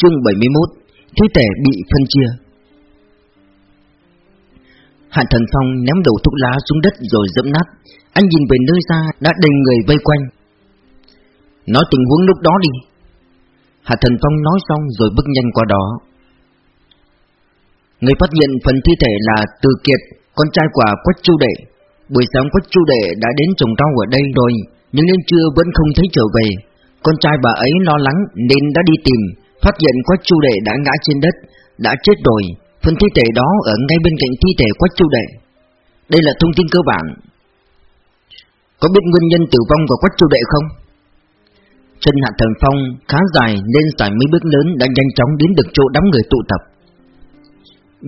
Chương 71 Thi thể bị phân chia. Hạ Thần Phong ném đầu thuốc lá xuống đất rồi dẫm nát. Anh nhìn về nơi xa đã đầy người vây quanh. Nói tình huống lúc đó đi. Hạ Thần Phong nói xong rồi bước nhanh qua đó. Người phát hiện phần thi thể là Từ Kiệt, con trai của Quách Chu Đệ. Buổi sáng Quách Chu Đệ đã đến trồng rau ở đây rồi Nhưng đến trưa vẫn không thấy trở về. Con trai bà ấy lo lắng nên đã đi tìm. Phát hiện Quách Chu Đệ đã ngã trên đất Đã chết rồi. Phần thi thể đó ở ngay bên cạnh thi thể Quách Chu Đệ. Đây là thông tin cơ bản. Có biết nguyên nhân tử vong của Quách Chu Đệ không? Chân hạ thần phong khá dài nên giải mấy bước lớn đã nhanh chóng đến được chỗ đám người tụ tập.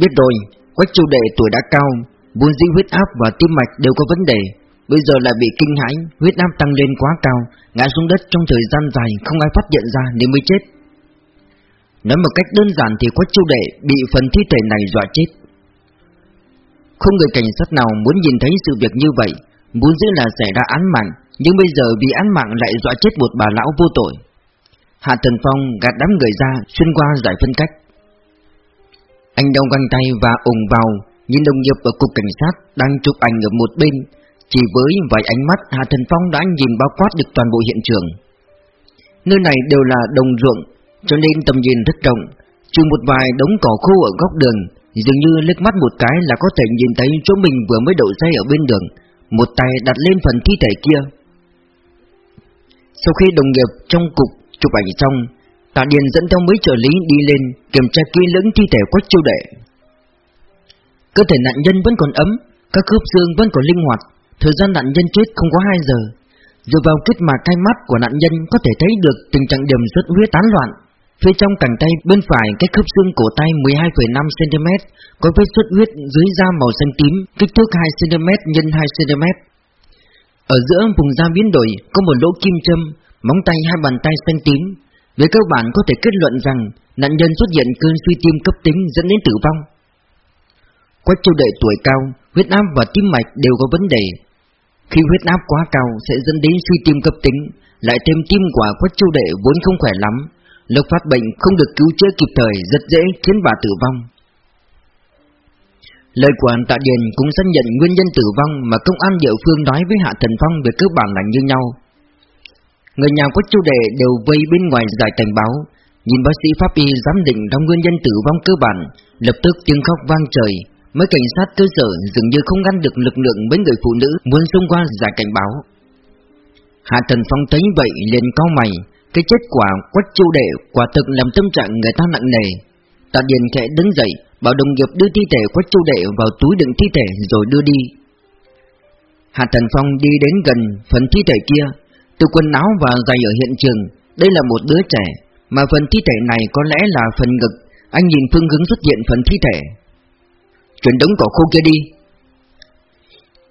Biết rồi, Quách Chu Đệ tuổi đã cao Buồn dĩ huyết áp và tim mạch đều có vấn đề. Bây giờ lại bị kinh hãi Huyết áp tăng lên quá cao Ngã xuống đất trong thời gian dài Không ai phát hiện ra nên mới chết. Nói một cách đơn giản thì Quách Chu Đệ Bị phần thi thể này dọa chết. Không người cảnh sát nào muốn nhìn thấy sự việc như vậy, Muốn giữ là xảy ra án mạng, Nhưng bây giờ vì án mạng lại dọa chết một bà lão vô tội. Hạ Thần Phong gạt đám người ra, Xuyên qua giải phân cách. Anh đông găng tay và ủng vào, Nhìn đồng nghiệp ở cục cảnh sát Đang chụp ảnh ở một bên. Chỉ với vài ánh mắt, Hạ Thần Phong đã nhìn bao quát được toàn bộ hiện trường. Nơi này đều là đồng ruộng cho nên tầm nhìn rất rộng Trừ một vài đống cỏ khô ở góc đường, Dường như liếc mắt một cái là có thể nhìn thấy chỗ mình vừa mới đậu xe ở bên đường, Một tay đặt lên phần thi thể kia. Sau khi đồng nghiệp trong cục chụp ảnh xong, Tạ Điền dẫn theo mấy trợ lý đi lên Kiểm tra kỹ lưỡng thi thể quách chiêu đệ. Cơ thể nạn nhân vẫn còn ấm, Các khớp xương vẫn còn linh hoạt, Thời gian nạn nhân chết không có 2 giờ. Dựa vào kết mạc cai mắt của nạn nhân Có thể thấy được tình trạng điểm xuất huyết tán loạn. Phía trong cẳng tay bên phải Cái khớp xương cổ tay 12,5cm Có vết xuất huyết dưới da màu xanh tím Kích thước 2cm x 2cm Ở giữa vùng da biến đổi Có một lỗ kim châm Móng tay hai bàn tay xanh tím Về cơ bản có thể kết luận rằng Nạn nhân xuất hiện cơn suy tim cấp tính dẫn đến tử vong Quách châu đệ tuổi cao, huyết áp và tim mạch đều có vấn đề. Khi huyết áp quá cao sẽ dẫn đến suy tim cấp tính, lại thêm tim quả quách châu đệ vốn không khỏe lắm. Lúc phát bệnh không được cứu chữa kịp thời rất dễ khiến bà tử vong. Lời của Tạ Điền cũng xác nhận nguyên nhân tử vong mà công an địa phương nói với Hạ Thần Phong về cơ bản là như nhau. Người nhà có chủ đệ đều vây bên ngoài giải cảnh báo, nhìn bác sĩ pháp y giám định ra nguyên nhân tử vong cơ bản, lập tức tiếng khóc vang trời, Mấy cảnh sát cơ sở dường như không ngăn được lực lượng mấy người phụ nữ muốn xông qua giải cảnh báo. Hạ Thần Phong thấy vậy liền cao mày, cái chết quả quách chu đệ quả thực làm tâm trạng người ta nặng nề. Tạ Điền khẽ đứng dậy, bảo đồng nghiệp đưa thi thể quách chu đệ vào túi đựng thi thể rồi đưa đi. Hạ Thần Phong đi đến gần phần thi thể kia, từ quần áo và giày ở hiện trường, đây là một đứa trẻ, mà phần thi thể này có lẽ là phần ngực, anh nhìn phương hướng xuất hiện phần thi thể. Chuyển đống cỏ khô kia đi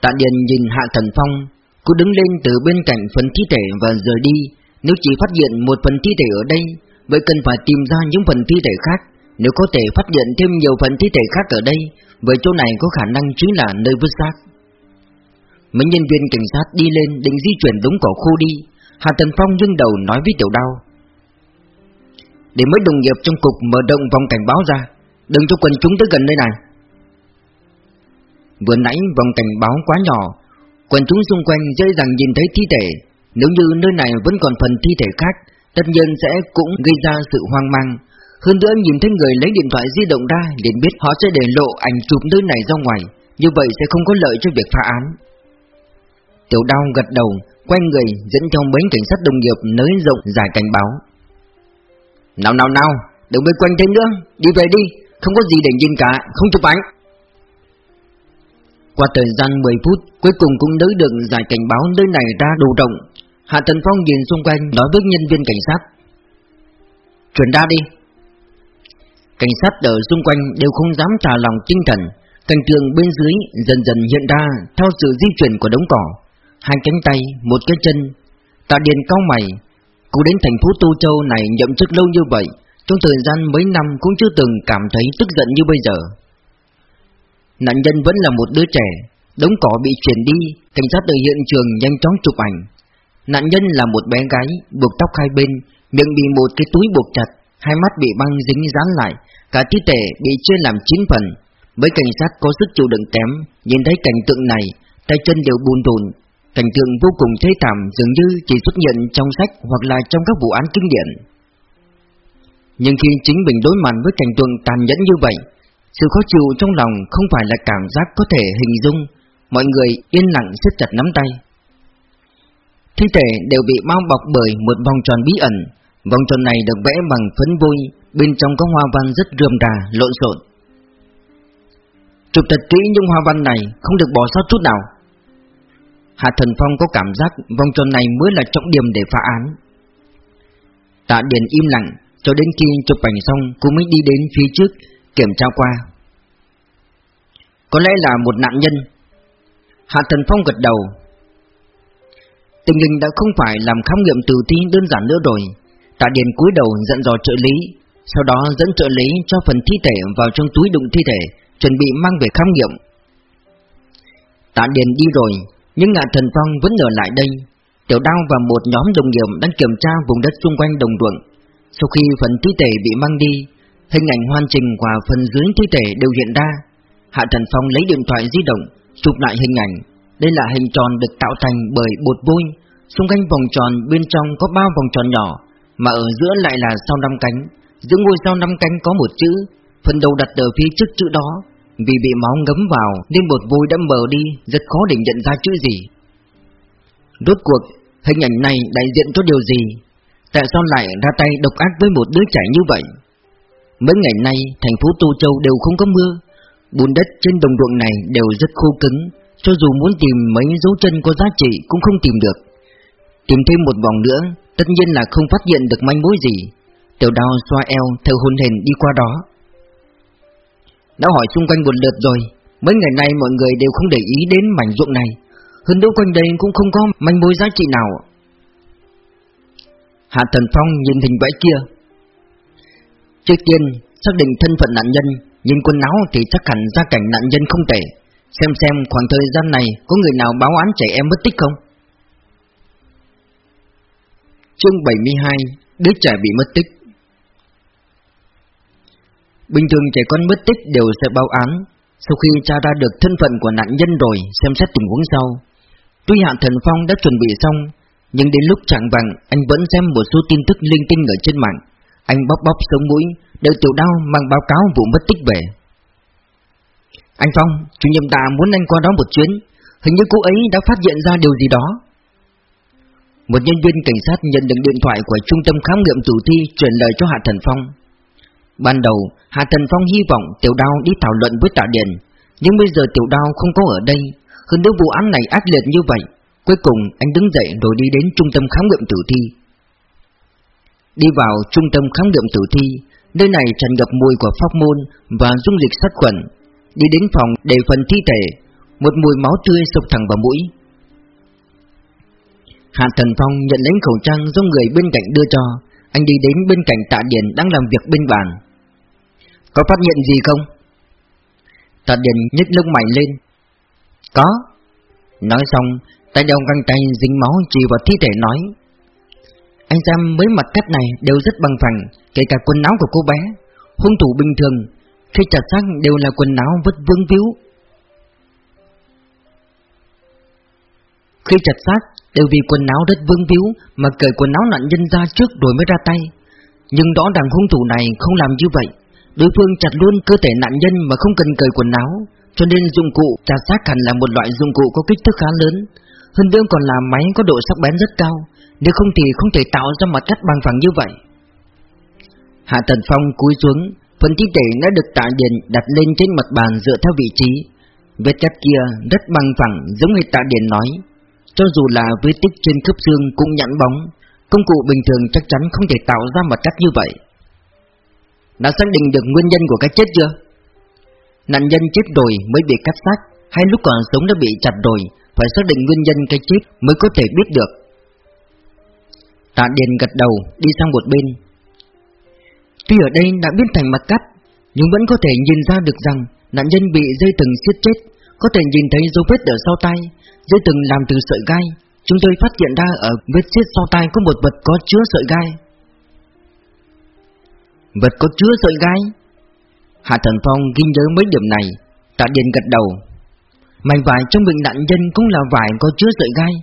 Tạ Điền nhìn Hạ Thần Phong Cô đứng lên từ bên cạnh phần thi thể và rời đi nếu chỉ phát hiện một phần thi thể ở đây, Vậy cần phải tìm ra những phần thi thể khác. Nếu có thể phát hiện thêm nhiều phần thi thể khác ở đây, Vậy chỗ này có khả năng chính là nơi vứt xác. Mấy nhân viên cảnh sát đi lên định di chuyển đống cỏ khô đi. Hạ Tần Phong dưng đầu nói với Tiểu Đao. Để mấy đồng nghiệp trong cục mở động vòng cảnh báo ra, Đừng cho quần chúng tới gần nơi này. Vừa nãy vòng cảnh báo quá nhỏ, Quần chúng xung quanh dễ dàng nhìn thấy thi thể. Nếu như nơi này vẫn còn phần thi thể khác Tất nhiên sẽ cũng gây ra sự hoang mang. Hơn nữa nhìn thấy người lấy điện thoại di động ra liền biết họ sẽ để lộ ảnh chụp nơi này ra ngoài Như vậy sẽ không có lợi cho việc phá án. Tiểu đao gật đầu Quay người dẫn theo mấy cảnh sát đồng nghiệp nới rộng giải cảnh báo. Nào nào nào Đừng bên quanh thêm nữa Đi về đi Không có gì để nhìn cả Không chụp ảnh. Qua thời gian 10 phút, cuối cùng cũng nới được giải cảnh báo nơi này ra đủ rộng. Hạ Thần Phong nhìn xung quanh nói với nhân viên cảnh sát. Chuyển ra đi. Cảnh sát ở xung quanh đều không dám thả lòng tinh thần. Cảnh trường bên dưới dần dần hiện ra theo sự di chuyển của đống cỏ. Hai cánh tay, một cái chân. Tạ Điền cao mày. Cô đến thành phố Tô Châu này nhậm chức lâu như vậy. Trong thời gian mấy năm cũng chưa từng cảm thấy tức giận như bây giờ. Nạn nhân vẫn là một đứa trẻ Đống cỏ bị chuyển đi Cảnh sát ở hiện trường nhanh chóng chụp ảnh Nạn nhân là một bé gái Buộc tóc hai bên Miệng bị một cái túi buộc chặt hai mắt bị băng dính dán lại, cả thi thể bị chia làm chín phần. Mấy cảnh sát có sức chịu đựng kém, nhìn thấy cảnh tượng này, tay chân đều buồn rùn. Cảnh tượng vô cùng thế thảm dường như chỉ xuất hiện trong sách hoặc là trong các vụ án kinh điển. Nhưng khi chính mình đối mặt với cảnh tượng tàn nhẫn như vậy, sự khó chịu trong lòng không phải là cảm giác có thể hình dung, mọi người yên lặng siết chặt nắm tay. Thi thể đều bị bao bọc bởi một vòng tròn bí ẩn, vòng tròn này được vẽ bằng phấn vôi, bên trong có hoa văn rất rườm rà, lộn xộn. Chụp thật kỹ những hoa văn này không được bỏ sót chút nào. Hạ Thần Phong có cảm giác vòng tròn này mới là trọng điểm để phá án. Tạ Điền im lặng, cho đến khi chụp ảnh xong cô mới đi đến phía trước kiểm tra qua. Có lẽ là một nạn nhân. Hạ Thần Phong gật đầu. Tình hình đã không phải làm khám nghiệm tử thi đơn giản nữa rồi. Tạ Điền cúi đầu dặn dò trợ lý, sau đó dẫn trợ lý cho phần thi thể vào trong túi đựng thi thể, chuẩn bị mang về khám nghiệm. Tạ Điền đi rồi, nhưng Ngạ Thần Phong vẫn ở lại đây. Tiểu Đao và một nhóm đồng nghiệp đang kiểm tra vùng đất xung quanh đồng ruộng. Sau khi phần thi thể bị mang đi, hình ảnh hoàn chỉnh và phần dưới thi thể đều hiện ra. Hạ Thần Phong lấy điện thoại di động, chụp lại hình ảnh. Đây là hình tròn được tạo thành bởi bột vôi, xung quanh vòng tròn bên trong có ba vòng tròn nhỏ, mà ở giữa lại là sao năm cánh. Giữa ngôi sao năm cánh có một chữ, phần đầu đặt ở phía trước chữ đó. Vì bị máu ngấm vào nên bột vôi đã mờ đi, rất khó để nhận ra chữ gì. Rốt cuộc, hình ảnh này đại diện cho điều gì? Tại sao lại ra tay độc ác với một đứa trẻ như vậy? Mấy ngày nay thành phố Tô Châu đều không có mưa Bùn đất trên đồng ruộng này đều rất khô cứng Cho dù muốn tìm mấy dấu chân có giá trị cũng không tìm được Tìm thêm một vòng nữa Tất nhiên là không phát hiện được manh mối gì. Tiểu đào xoa eo theo hôn hền đi qua đó. Đã hỏi xung quanh một lượt rồi Mấy ngày nay mọi người đều không để ý đến mảnh ruộng này. Hơn nữa quanh đây cũng không có manh mối giá trị nào. Hạ Thần Phong nhìn hình vẽ kia. Trước tiên, xác định thân phận nạn nhân, nhìn quần áo thì chắc hẳn gia cảnh nạn nhân không tệ. Xem xem khoảng thời gian này có người nào báo án trẻ em mất tích không? Chương 72 Đứa trẻ bị mất tích. Bình thường trẻ con mất tích đều sẽ báo án. Sau khi tra ra được thân phận của nạn nhân rồi Xem xét tình huống sau. Tuy Hạ Thần Phong đã chuẩn bị xong Nhưng đến lúc chẳng vàng Anh vẫn xem một số tin tức linh tinh ở trên mạng. Anh bóp bóp sống mũi, đợi tiểu đao mang báo cáo vụ mất tích về. Anh Phong, chủ nhiệm ta muốn anh qua đó một chuyến, hình như cô ấy đã phát hiện ra điều gì đó. Một nhân viên cảnh sát nhận được điện thoại của trung tâm khám nghiệm tử thi truyền lời cho Hạ Thần Phong. Ban đầu, Hạ Thần Phong hy vọng Tiểu Đao đi thảo luận với Tạ Điền, nhưng bây giờ Tiểu Đao không có ở đây, hơn nữa vụ án này ác liệt như vậy. Cuối cùng anh đứng dậy rồi đi đến trung tâm khám nghiệm tử thi. Đi vào trung tâm khám nghiệm tử thi, nơi này tràn ngập mùi của pháp môn và dung dịch sát khuẩn. Đi đến phòng để phần thi thể, một mùi máu tươi sộc thẳng vào mũi. Hạ Thần Phong nhận lấy khẩu trang do người bên cạnh đưa cho, anh đi đến bên cạnh Tạ Điền đang làm việc bên bàn. Có phát hiện gì không? Tạ Điền nhếch lông mày lên. Có. Nói xong, tay đeo găng tay dính máu chỉ vào thi thể nói. Anh xem mấy mặt cắt này đều rất bằng phẳng Kể cả quần áo của cô bé Hung thủ bình thường Khi chặt xác đều là quần áo vứt vương víu Khi chặt xác đều vì quần áo rất vương víu Mà cởi quần áo nạn nhân ra trước rồi mới ra tay. Nhưng đó đằng hung thủ này không làm như vậy. Đối phương chặt luôn cơ thể nạn nhân mà không cần cởi quần áo, Cho nên dụng cụ chặt xác hẳn là một loại dụng cụ có kích thước khá lớn. Hơn nữa còn là máy có độ sắc bén rất cao, nếu không thì không thể tạo ra mặt cắt bằng phẳng như vậy. Hạ Tần Phong cúi xuống, Phần thi thể đã được tạ điện đặt lên trên mặt bàn dựa theo vị trí. Vết cắt kia rất bằng phẳng, giống như tạ điện nói. Cho dù là vết tích trên khớp xương cũng nhẵn bóng Công cụ bình thường chắc chắn không thể tạo ra mặt cắt như vậy Đã xác định được nguyên nhân của cái chết chưa? Nạn nhân chết rồi mới bị cắt xác Hay lúc còn sống đã bị chặt rồi Phải xác định nguyên nhân cái chết mới có thể biết được Tạ Điền gật đầu, đi sang một bên. Tuy ở đây đã biến thành mặt cắt, nhưng vẫn có thể nhìn ra được rằng nạn nhân bị dây thừng siết chết, có thể nhìn thấy dấu vết ở sau tay, dây từng làm từ sợi gai. Chúng tôi phát hiện ra ở vết xiết sau tay có một vật có chứa sợi gai. vật có chứa sợi gai. Hạ Thần Phong ghi nhớ mấy điểm này, Tạ Điền gật đầu. Mảnh vải trong bệnh nạn nhân cũng là vải có chứa sợi gai.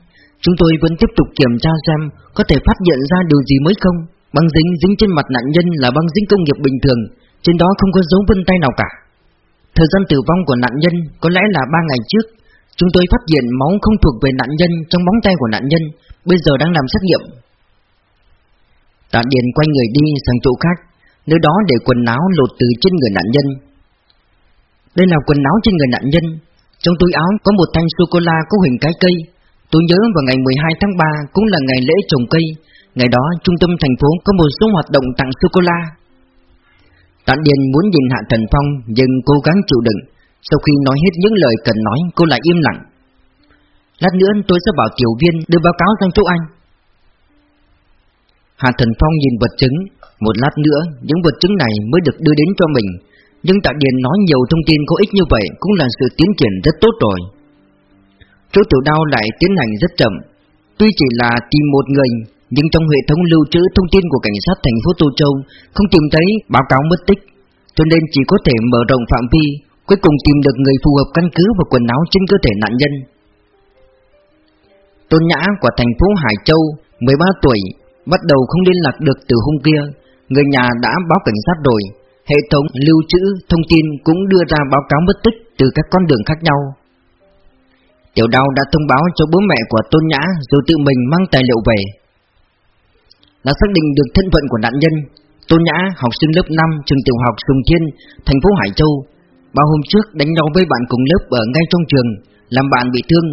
Chúng tôi vẫn tiếp tục kiểm tra xem có thể phát hiện ra điều gì mới không. Băng dính dính trên mặt nạn nhân là băng dính công nghiệp bình thường, trên đó không có dấu vân tay nào cả. Thời gian tử vong của nạn nhân có lẽ là 3 ngày trước. Chúng tôi phát hiện máu không thuộc về nạn nhân trong móng tay của nạn nhân, bây giờ đang làm xét nghiệm. Tạ Điền quay người đi sang chỗ khác, nơi đó để quần áo lột từ trên người nạn nhân. Đây là quần áo trên người nạn nhân, trong túi áo có một thanh sô-cô-la có hình cái cây. Tôi nhớ vào ngày 12 tháng 3 cũng là ngày lễ trồng cây, ngày đó trung tâm thành phố có một số hoạt động tặng sô-cô-la. Tạ Điền muốn nhìn Hạ Thần Phong nhưng cố gắng chịu đựng. Sau khi nói hết những lời cần nói, cô lại im lặng. Lát nữa tôi sẽ bảo tiểu viên đưa báo cáo sang chỗ anh. Hạ Thần Phong nhìn vật chứng, một lát nữa những vật chứng này mới được đưa đến cho mình. Nhưng Tạ Điền nói nhiều thông tin có ích như vậy cũng là sự tiến triển rất tốt rồi. Chỗ tiểu đao lại tiến hành rất chậm. Tuy chỉ là tìm một người, nhưng trong hệ thống lưu trữ thông tin của cảnh sát thành phố Tô Châu không tìm thấy báo cáo mất tích, cho nên chỉ có thể mở rộng phạm vi, cuối cùng tìm được người phù hợp căn cứ và quần áo trên cơ thể nạn nhân. Tôn Nhã của thành phố Hải Châu, 13 tuổi, bắt đầu không liên lạc được từ hôm kia, người nhà đã báo cảnh sát rồi, hệ thống lưu trữ thông tin cũng đưa ra báo cáo mất tích từ các con đường khác nhau. Tiểu đao đã thông báo cho bố mẹ của Tôn Nhã rồi tự mình mang tài liệu về. Đã xác định được thân phận của nạn nhân, Tôn Nhã, học sinh lớp 5 trường tiểu học Sùng Thiên, thành phố Hải Châu. Bao hôm trước đánh nhau với bạn cùng lớp ở ngay trong trường, làm bạn bị thương.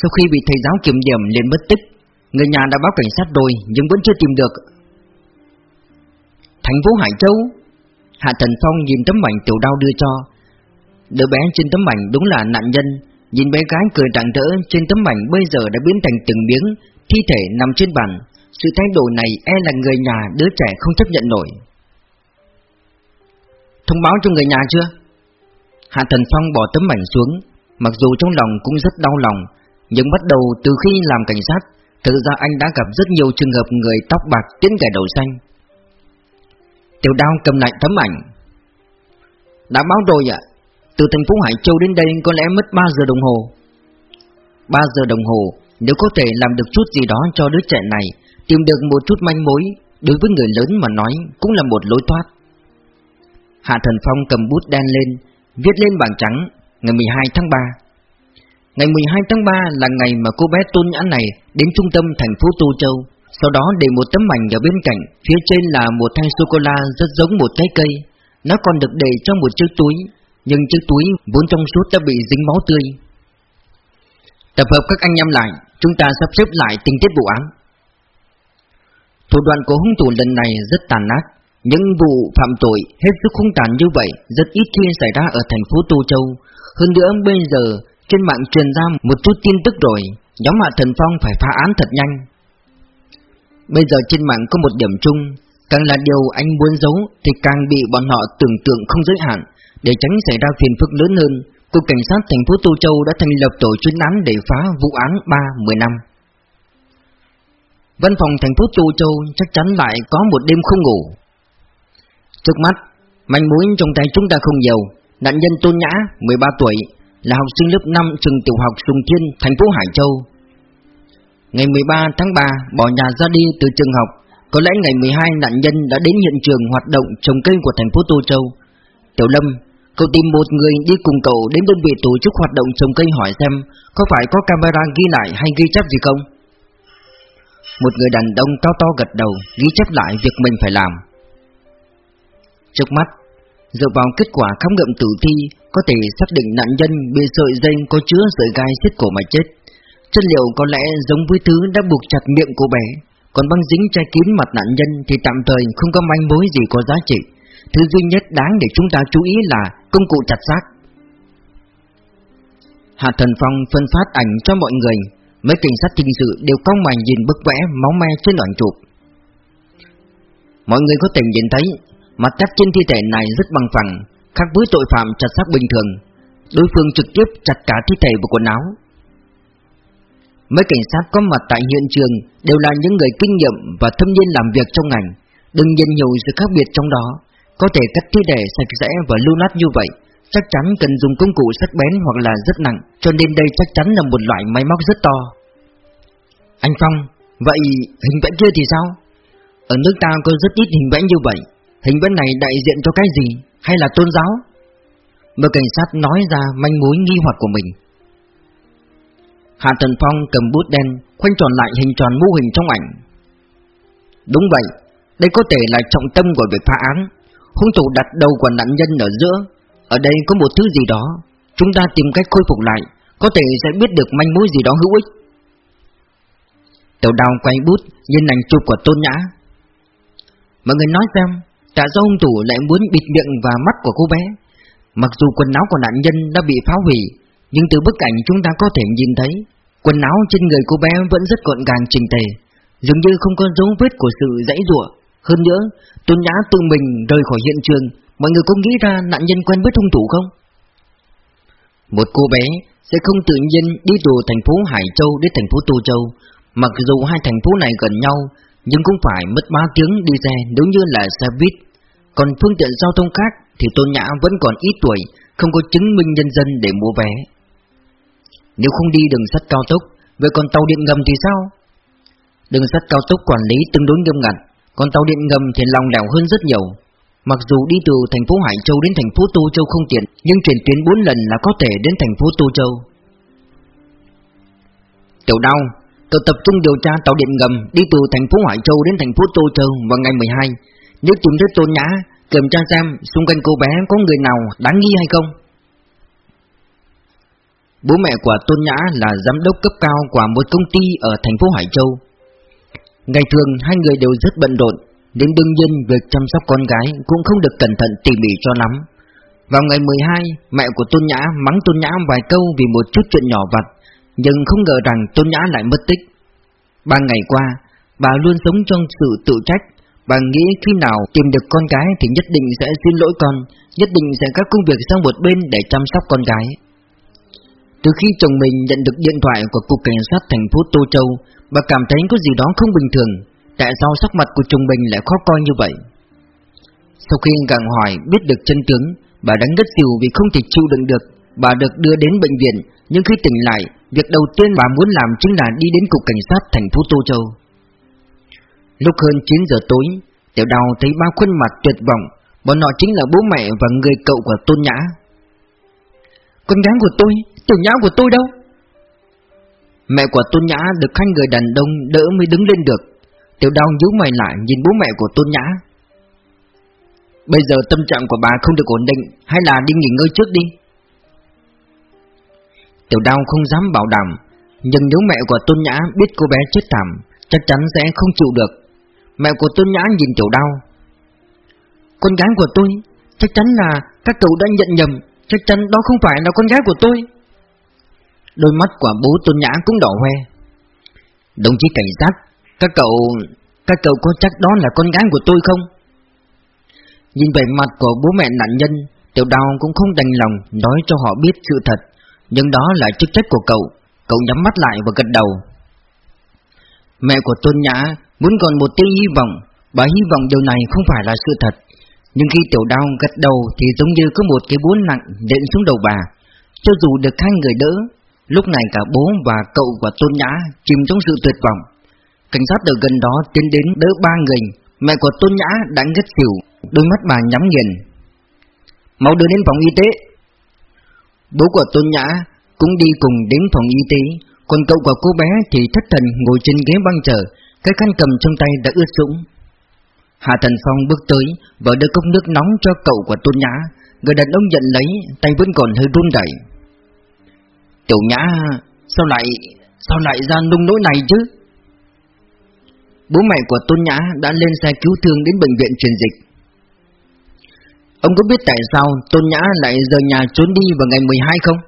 Sau khi bị thầy giáo kiểm điểm liền mất tích, người nhà đã báo cảnh sát rồi nhưng vẫn chưa tìm được. Thành phố Hải Châu Hạ Thần Phong nhìn tấm ảnh tiểu đao đưa cho Đứa bé trên tấm ảnh đúng là nạn nhân Nhìn bé gái cười rạng rỡ trên tấm ảnh bây giờ đã biến thành từng miếng Thi thể nằm trên bàn sự thay đổi này e là người nhà, đứa trẻ không chấp nhận nổi. Thông báo cho người nhà chưa? Hạ Thần Phong bỏ tấm ảnh xuống, Mặc dù trong lòng cũng rất đau lòng, Nhưng bắt đầu từ khi làm cảnh sát, Thực ra anh đã gặp rất nhiều trường hợp người tóc bạc tiến kẻ đầu xanh. Tiểu đao cầm lại tấm ảnh. Đã báo rồi ạ. Từ thành phố Hải Châu đến đây có lẽ mất 3 giờ đồng hồ. 3 giờ đồng hồ, Nếu có thể làm được chút gì đó cho đứa trẻ này Tìm được một chút manh mối Đối với người lớn mà nói Cũng là một lối thoát. Hạ Thần Phong cầm bút đen lên, Viết lên bảng trắng, Ngày 12 tháng 3 Ngày 12 tháng 3 là ngày mà cô bé tôn nhã này Đến trung tâm thành phố Tô Châu, sau đó để một tấm ảnh ở bên cạnh, Phía trên là một thanh sô-cô-la rất giống một trái cây. Nó còn được để trong một chiếc túi, Nhưng chiếc túi vốn trong suốt đã bị dính máu tươi. Tập hợp các anh em lại, Chúng ta sắp xếp lại tình tiết vụ án. Thủ đoạn của hung thủ lần này rất tàn ác. Những vụ phạm tội hết sức hung tàn như vậy Rất ít khi xảy ra ở thành phố Tô Châu. Hơn nữa, bây giờ trên mạng truyền ra một chút tin tức rồi. Nhóm Hạ Thần Phong phải phá án thật nhanh. Bây giờ trên mạng có một điểm chung. Càng là điều anh muốn giấu Thì càng bị bọn họ tưởng tượng không giới hạn. Để tránh xảy ra phiền phức lớn hơn, Cục Cảnh sát thành phố Tô Châu đã thành lập tổ chuyên án để phá vụ án 3-10 năm. Văn phòng thành phố Tô Châu chắc chắn lại có một đêm không ngủ. Trước mắt, manh mối trong tay chúng ta không nhiều. Nạn nhân Tôn Nhã, 13 tuổi Là học sinh lớp 5 trường tiểu học Sùng Thiên, thành phố Hải Châu. Ngày 13 tháng 3 bỏ nhà ra đi từ trường học. Có lẽ ngày 12 nạn nhân đã đến hiện trường hoạt động trồng cây của thành phố Tô Châu. Tiểu Lâm Cậu tìm một người đi cùng cậu đến đơn vị tổ chức hoạt động trồng cây hỏi xem Có phải có camera ghi lại hay ghi chép gì không? Một người đàn ông cao to gật đầu, Ghi chép lại việc mình phải làm. Trước mắt, Dựa vào kết quả khám nghiệm tử thi, Có thể xác định nạn nhân bị sợi dây có chứa sợi gai xiết cổ mà chết. Chất liệu có lẽ giống với thứ đã buộc chặt miệng cô bé, Còn băng dính che kín mặt nạn nhân thì tạm thời không có manh mối gì có giá trị. Thứ duy nhất đáng để chúng ta chú ý là công cụ chặt xác. Hạ Thần Phong phân phát ảnh cho mọi người. Mấy cảnh sát hình sự đều cong mày nhìn bức vẽ máu me trên đoạn chụp. Mọi người có thể nhìn thấy Mặt cắt trên thi thể này rất bằng phẳng Khác với tội phạm chặt xác bình thường. Đối phương trực tiếp chặt cả thi thể và quần áo. Mấy cảnh sát có mặt tại hiện trường đều là những người kinh nghiệm và thâm niên làm việc trong ngành, đừng nhìn nhiều sự khác biệt trong đó. Có thể cắt thi thể sạch sẽ và lưu nát như vậy. Chắc chắn cần dùng công cụ sắc bén hoặc là rất nặng Cho nên đây chắc chắn là một loại máy móc rất to Anh Phong, vậy hình vẽ kia thì sao? Ở nước ta có rất ít hình vẽ như vậy Hình vẽ này đại diện cho cái gì? Hay là tôn giáo? Một cảnh sát nói ra manh mối nghi hoặc của mình Hạ Tần Phong cầm bút đen Khoanh tròn lại hình tròn mô hình trong ảnh Đúng vậy Đây có thể là trọng tâm của việc phá án Hung thủ đặt đầu của nạn nhân ở giữa ở đây có một thứ gì đó Chúng ta tìm cách khôi phục lại Có thể sẽ biết được manh mối gì đó hữu ích. Tiểu đào quay bút Nhìn ảnh chụp của Tôn Nhã. Mọi người nói xem Tại sao hung thủ lại muốn bịt miệng và mắt của cô bé? Mặc dù quần áo của nạn nhân đã bị phá hủy Nhưng từ bức ảnh chúng ta có thể nhìn thấy Quần áo trên người cô bé vẫn rất gọn gàng trình tề Dường như không có dấu vết của sự dãy rủa. Hơn nữa, Tôn Nhã tự mình rời khỏi hiện trường Mọi người có nghĩ ra nạn nhân quen biết hung thủ không? Một cô bé sẽ không tự nhiên đi từ thành phố Hải Châu đến thành phố Tô Châu Mặc dù hai thành phố này gần nhau Nhưng cũng phải mất 3 tiếng đi xe nếu như là xe buýt Còn phương tiện giao thông khác thì Tôn Nhã vẫn còn ít tuổi, không có chứng minh nhân dân để mua vé. Nếu không đi đường sắt cao tốc, vậy còn tàu điện ngầm thì sao? Đường sắt cao tốc quản lý tương đối nghiêm ngặt, còn tàu điện ngầm thì lòng lẻo hơn rất nhiều. Mặc dù đi từ thành phố Hải Châu đến thành phố Tô Châu không tiện, nhưng chuyển tuyến 4 lần là có thể đến thành phố Tô Châu. Tiểu Đao, cậu tập trung điều tra tàu điện ngầm đi từ thành phố Hải Châu đến thành phố Tô Châu vào ngày 12. Nếu tìm thấy Tôn Nhã Kiểm tra xem xung quanh cô bé có người nào đáng nghi hay không Bố mẹ của Tôn Nhã là giám đốc cấp cao của một công ty ở thành phố Hải Châu Ngày thường hai người đều rất bận rộn nên đương nhiên việc chăm sóc con gái cũng không được cẩn thận tỉ mỉ cho lắm. Vào ngày 12, mẹ của Tôn Nhã mắng Tôn Nhã vài câu vì một chút chuyện nhỏ vặt Nhưng không ngờ rằng Tôn Nhã lại mất tích. Ba ngày qua, bà luôn sống trong sự tự trách. Bà nghĩ khi nào tìm được con gái thì nhất định sẽ xin lỗi con, nhất định sẽ các công việc sang một bên để chăm sóc con gái. Từ khi chồng mình nhận được điện thoại của Cục Cảnh sát thành phố Tô Châu, bà cảm thấy có gì đó không bình thường, tại sao sắc mặt của Trung Bình lại khó coi như vậy? Sau khi gặng hỏi biết được chân tướng, bà đánh ngất xỉu vì không thể chịu đựng được, bà được đưa đến bệnh viện, nhưng khi tỉnh lại, việc đầu tiên bà muốn làm chính là đi đến Cục Cảnh sát thành phố Tô Châu. Lúc hơn 9 giờ tối, Tiểu đào thấy ba khuôn mặt tuyệt vọng, bọn họ chính là bố mẹ và người cậu của Tôn Nhã. Con gái của tôi, Tiểu Nhã của tôi đâu? Mẹ của Tôn Nhã được hai người đàn ông đỡ mới đứng lên được. Tiểu đau nhíu mày lại nhìn bố mẹ của Tôn Nhã. Bây giờ tâm trạng của bà không được ổn định, hay là đi nghỉ ngơi trước đi? Tiểu đau không dám bảo đảm, nhưng nếu mẹ của Tôn Nhã biết cô bé chết thảm, chắc chắn sẽ không chịu được, Mẹ của Tôn Nhã nhìn tiểu đau Con gái của tôi Chắc chắn là các cậu đã nhận nhầm Chắc chắn đó không phải là con gái của tôi Đôi mắt của bố Tôn Nhã cũng đỏ hoe Đồng chí cảnh sát các cậu Các cậu có chắc đó là con gái của tôi không? Nhìn vẻ mặt của bố mẹ nạn nhân, Tiểu đào cũng không đành lòng Nói cho họ biết sự thật, Nhưng đó là chức trách của cậu. Cậu nhắm mắt lại và gật đầu. Mẹ của Tôn Nhã Muốn còn một tia hy vọng, Bà hy vọng điều này không phải là sự thật. Nhưng khi tiểu đao gật đầu Thì giống như có một cái búa nặng đệm xuống đầu bà. Cho dù được hai người đỡ, Lúc này cả bố và cậu và Tôn Nhã Chìm trong sự tuyệt vọng. Cảnh sát ở gần đó tiến đến đỡ ba người. Mẹ của Tôn Nhã đã ngất xỉu, Đôi mắt bà nhắm nghiền. Mau đưa đến phòng y tế. Bố của Tôn Nhã cũng đi cùng đến phòng y tế. Còn cậu của cô bé thì thất thần ngồi trên ghế băng chờ, cái khăn cầm trong tay đã ướt sũng. Hạ Thần Phong bước tới Và đưa cốc nước nóng cho cậu của Tôn Nhã. Người đàn ông nhận lấy, Tay vẫn còn hơi run đẩy Tiểu Nhã, Sao lại Sao lại ra nung nỗi này chứ? Bố mẹ của Tôn Nhã đã lên xe cứu thương đến bệnh viện truyền dịch. Ông có biết tại sao Tôn Nhã lại rời nhà trốn đi vào ngày 12 không?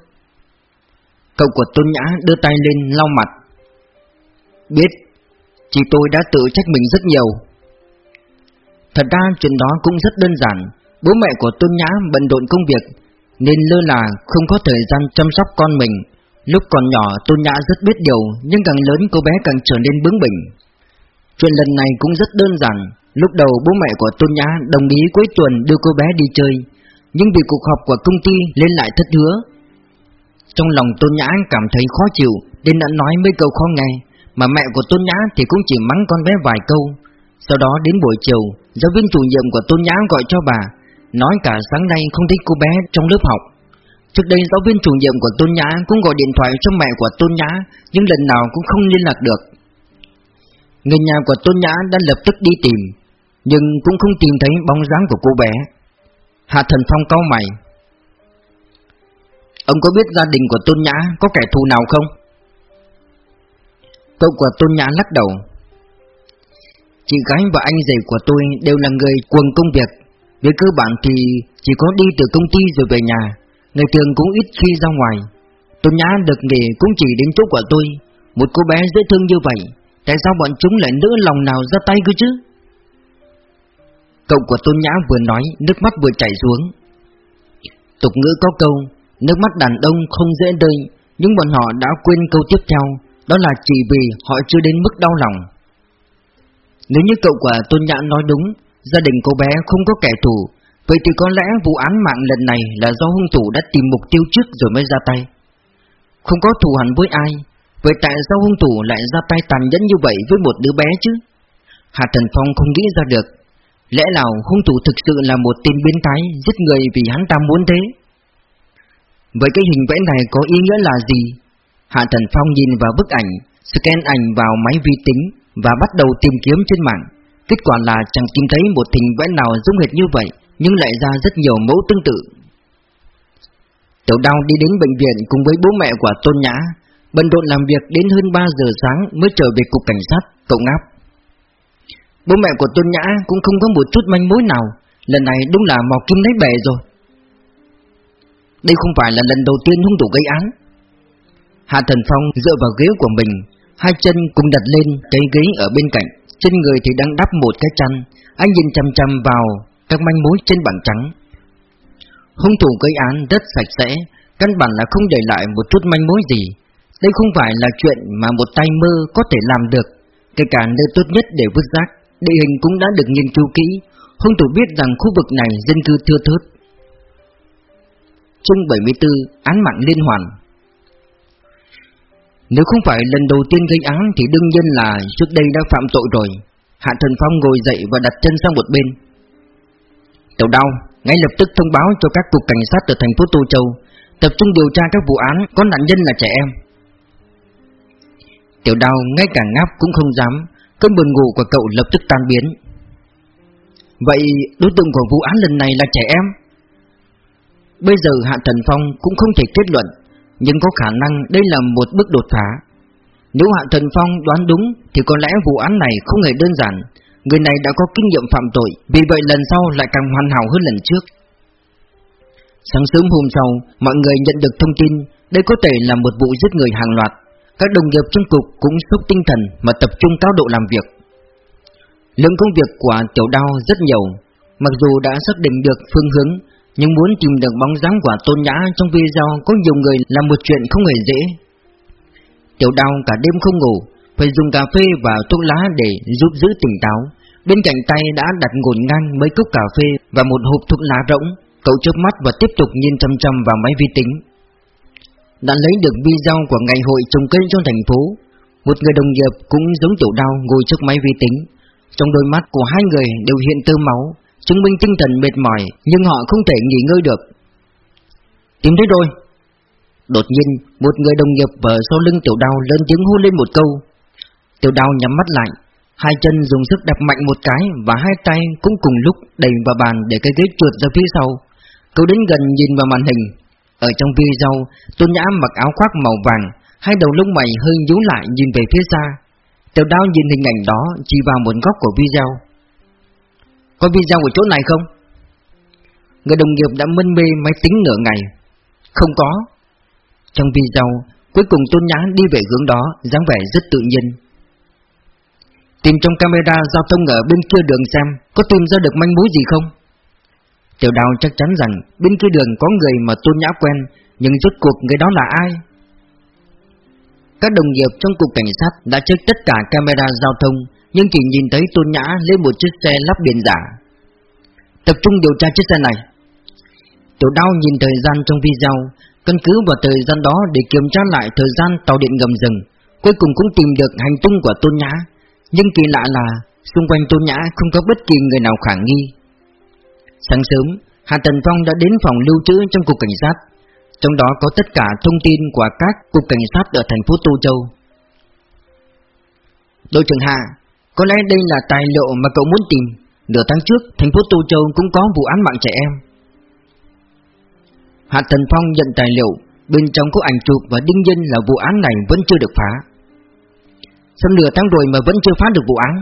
Cậu của Tôn Nhã đưa tay lên lau mặt. Biết chỉ tôi đã tự trách mình rất nhiều. Thật ra chuyện đó cũng rất đơn giản. Bố mẹ của Tôn Nhã bận rộn công việc, Nên lơ là không có thời gian chăm sóc con mình. Lúc còn nhỏ, Tôn Nhã rất biết điều, Nhưng càng lớn cô bé càng trở nên bướng bỉnh. Chuyện lần này cũng rất đơn giản. Lúc đầu bố mẹ của Tôn Nhã đồng ý cuối tuần đưa cô bé đi chơi, Nhưng vì cuộc họp của công ty lên lại thất hứa. Trong lòng Tôn Nhã cảm thấy khó chịu, Nên đã nói mấy câu khó nghe, Mà mẹ của Tôn Nhã thì cũng chỉ mắng con bé vài câu. Sau đó đến buổi chiều, Giáo viên chủ nhiệm của Tôn Nhã gọi cho bà, Nói cả sáng nay không thấy cô bé trong lớp học. Trước đây giáo viên chủ nhiệm của Tôn Nhã cũng gọi điện thoại cho mẹ của Tôn Nhã, Nhưng lần nào cũng không liên lạc được. Người nhà của Tôn Nhã đã lập tức đi tìm, Nhưng cũng không tìm thấy bóng dáng của cô bé. Hạ Thần Phong cau mày. Ông có biết gia đình của Tôn Nhã có kẻ thù nào không? Cậu của Tôn Nhã lắc đầu. Chị gái và anh rể của tôi đều là người cuồng công việc. Về cơ bản thì chỉ có đi từ công ty rồi về nhà. Ngày thường cũng ít khi ra ngoài. Tôn Nhã được nghề cũng chỉ đến chỗ của tôi. Một cô bé dễ thương như vậy. Tại sao bọn chúng lại nỡ lòng nào ra tay cơ chứ? Cậu của Tôn Nhã vừa nói, Nước mắt vừa chảy xuống. Tục ngữ có câu, Nước mắt đàn ông không dễ rơi Nhưng bọn họ đã quên câu tiếp theo, Đó là chỉ vì họ chưa đến mức đau lòng. Nếu như cậu của Tôn Nhã nói đúng, Gia đình cô bé không có kẻ thù, Vậy thì có lẽ vụ án mạng lần này Là do hung thủ đã tìm mục tiêu trước rồi mới ra tay. Không có thù hẳn với ai Vậy tại sao hung thủ lại ra tay tàn nhẫn như vậy với một đứa bé chứ? Hạ Thần Phong không nghĩ ra được. Lẽ nào hung thủ thực sự là một tên biến thái Giết người vì hắn ta muốn thế? Vậy cái hình vẽ này có ý nghĩa là gì? Hạ Thần Phong nhìn vào bức ảnh, Scan ảnh vào máy vi tính Và bắt đầu tìm kiếm trên mạng. Kết quả là chẳng tìm thấy một hình vẽ nào giống hệt như vậy, Nhưng lại ra rất nhiều mẫu tương tự. Tiểu Đao đi đến bệnh viện cùng với bố mẹ của Tôn Nhã. Bận rộn làm việc đến hơn 3 giờ sáng mới trở về cục cảnh sát, cậu ngáp. Bố mẹ của Tôn Nhã cũng không có một chút manh mối nào, lần này đúng là mò kim lấy bể rồi. Đây không phải là lần đầu tiên hung thủ gây án. Hạ Thần Phong dựa vào ghế của mình, hai chân cùng đặt lên cái ghế ở bên cạnh, trên người thì đang đắp một cái chăn. Anh nhìn chăm chăm vào các manh mối trên bảng trắng. Hung thủ gây án rất sạch sẽ, căn bản là không để lại một chút manh mối gì, đây không phải là chuyện mà một tay mơ có thể làm được, Kể cả nơi tốt nhất để vứt rác. Địa hình cũng đã được nghiên cứu kỹ, Hung thủ biết rằng khu vực này dân cư thưa thớt. Trung 74 Án mạng liên hoàn. Nếu không phải lần đầu tiên gây án Thì đương nhiên là trước đây đã phạm tội rồi. Hạ Thần Phong ngồi dậy và đặt chân sang một bên. Tiểu đau Ngay lập tức thông báo cho các cục cảnh sát ở thành phố Tô Châu Tập trung điều tra các vụ án có nạn nhân là trẻ em. Tiểu đau ngay cả ngáp cũng không dám, Cơn buồn ngủ của cậu lập tức tan biến. Vậy đối tượng của vụ án lần này là trẻ em? Bây giờ Hạ Thần Phong cũng không thể kết luận, Nhưng có khả năng đây là một bước đột phá. Nếu Hạ Thần Phong đoán đúng Thì có lẽ vụ án này không hề đơn giản. Người này đã có kinh nghiệm phạm tội, Vì vậy lần sau lại càng hoàn hảo hơn lần trước. Sáng sớm hôm sau, Mọi người nhận được thông tin, Đây có thể là một vụ giết người hàng loạt các đồng nghiệp trong cục cũng sốc tinh thần mà tập trung cao độ làm việc. Lượng công việc của tiểu đao rất nhiều, mặc dù đã xác định được phương hướng, nhưng muốn tìm được bóng dáng của tôn nhã trong video có nhiều người là một chuyện không hề dễ. Tiểu đao cả đêm không ngủ, phải dùng cà phê và thuốc lá để giúp giữ tỉnh táo. Bên cạnh tay đã đặt ngổn ngang mấy cốc cà phê và một hộp thuốc lá rỗng. Cậu chớp mắt và tiếp tục nhìn chăm chăm vào máy vi tính đã lấy được video của ngày hội trồng cây trong thành phố. Một người đồng nghiệp cũng giống tiểu đau ngồi trước máy vi tính. Trong đôi mắt của hai người đều hiện tơ máu, chứng minh tinh thần mệt mỏi, nhưng họ không thể nghỉ ngơi được. Tìm thấy rồi. Đột nhiên, một người đồng nghiệp ở sau lưng tiểu đau lớn tiếng hô lên một câu. Tiểu đau nhắm mắt lại, hai chân dùng sức đập mạnh một cái và hai tay cũng cùng lúc đẩy vào bàn để cái ghế trượt ra phía sau. Cậu đến gần nhìn vào màn hình, ở trong video, Tôn Nhã mặc áo khoác màu vàng, hai đầu lông mày hơi nhíu lại nhìn về phía xa. Tiểu đao nhìn hình ảnh đó chỉ vào một góc của video. Có video ở chỗ này không? Người đồng nghiệp đã mân mê máy tính nửa ngày. Không có. Trong video, cuối cùng Tôn Nhã đi về hướng đó, dáng vẻ rất tự nhiên. Tìm trong camera giao thông ở bên kia đường xem, có tìm ra được manh mối gì không? Tiểu đào chắc chắn rằng bên kia đường có người mà tôn nhã quen, nhưng rốt cuộc người đó là ai? Các đồng nghiệp trong cục cảnh sát đã check tất cả camera giao thông, Nhưng chỉ nhìn thấy Tôn Nhã lên một chiếc xe lắp biển giả. Tập trung điều tra chiếc xe này. Tiểu đao nhìn thời gian trong video Căn cứ vào thời gian đó để kiểm tra lại thời gian tàu điện ngầm dừng Cuối cùng cũng tìm được hành tung của Tôn Nhã. Nhưng kỳ lạ là Xung quanh Tôn Nhã không có bất kỳ người nào khả nghi. Sáng sớm Hạ Tần Phong đã đến phòng lưu trữ trong cục cảnh sát. Trong đó có tất cả thông tin của các cục cảnh sát ở thành phố Tô Châu. Đội trưởng Hạ Có lẽ đây là tài liệu mà cậu muốn tìm. Nửa tháng trước, thành phố Tô Châu cũng có vụ án mạng trẻ em. Hạ Tần Phong nhận tài liệu, Bên trong có ảnh chụp và đinh nhân là vụ án này vẫn chưa được phá. Sau nửa tháng rồi mà vẫn chưa phá được vụ án.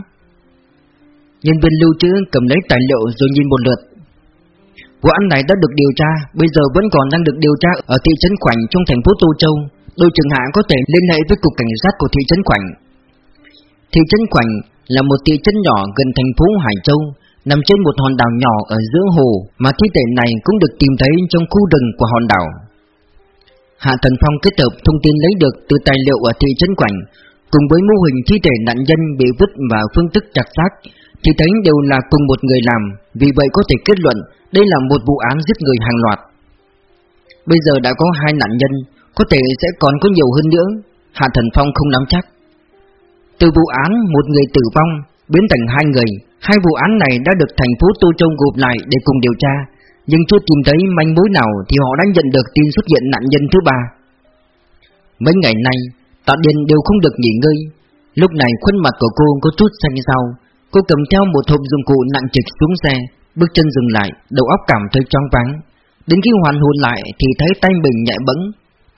Nhân viên lưu trữ cầm lấy tài liệu rồi nhìn một lượt. Vụ án này đã được điều tra, Bây giờ vẫn còn đang được điều tra Ở thị trấn Khoảnh trong thành phố Tô Châu. Đội trưởng Hạ có thể liên hệ với cục cảnh sát của thị trấn Khoảnh Thị trấn Khoảnh là một thị trấn nhỏ gần thành phố Hải Châu, Nằm trên một hòn đảo nhỏ ở giữa hồ, Mà thi thể này cũng được tìm thấy trong khu rừng của hòn đảo. Hạ Thần Phong kết hợp thông tin lấy được từ tài liệu ở thị trấn Quảnh Cùng với mô hình thi thể nạn nhân bị vứt và phương thức chặt xác Thì thấy đều là cùng một người làm, Vì vậy có thể kết luận đây là một vụ án giết người hàng loạt. Bây giờ đã có hai nạn nhân, Có thể sẽ còn có nhiều hơn nữa. Hạ Thần Phong không nắm chắc. Từ vụ án một người tử vong Biến thành hai người, Hai vụ án này đã được thành phố Tô Châu gộp lại để cùng điều tra. Nhưng chưa tìm thấy manh mối nào Thì họ đã nhận được tin xuất hiện nạn nhân thứ ba. Mấy ngày nay, Tạ Điền đều không được nghỉ ngơi. Lúc này khuôn mặt của cô có chút xanh xao. Cô cầm theo một hộp dụng cụ nặng trịch xuống xe Bước chân dừng lại, Đầu óc cảm thấy choáng váng. Đến khi hoàn hồn lại thì thấy tay mình nhẹ bẫng.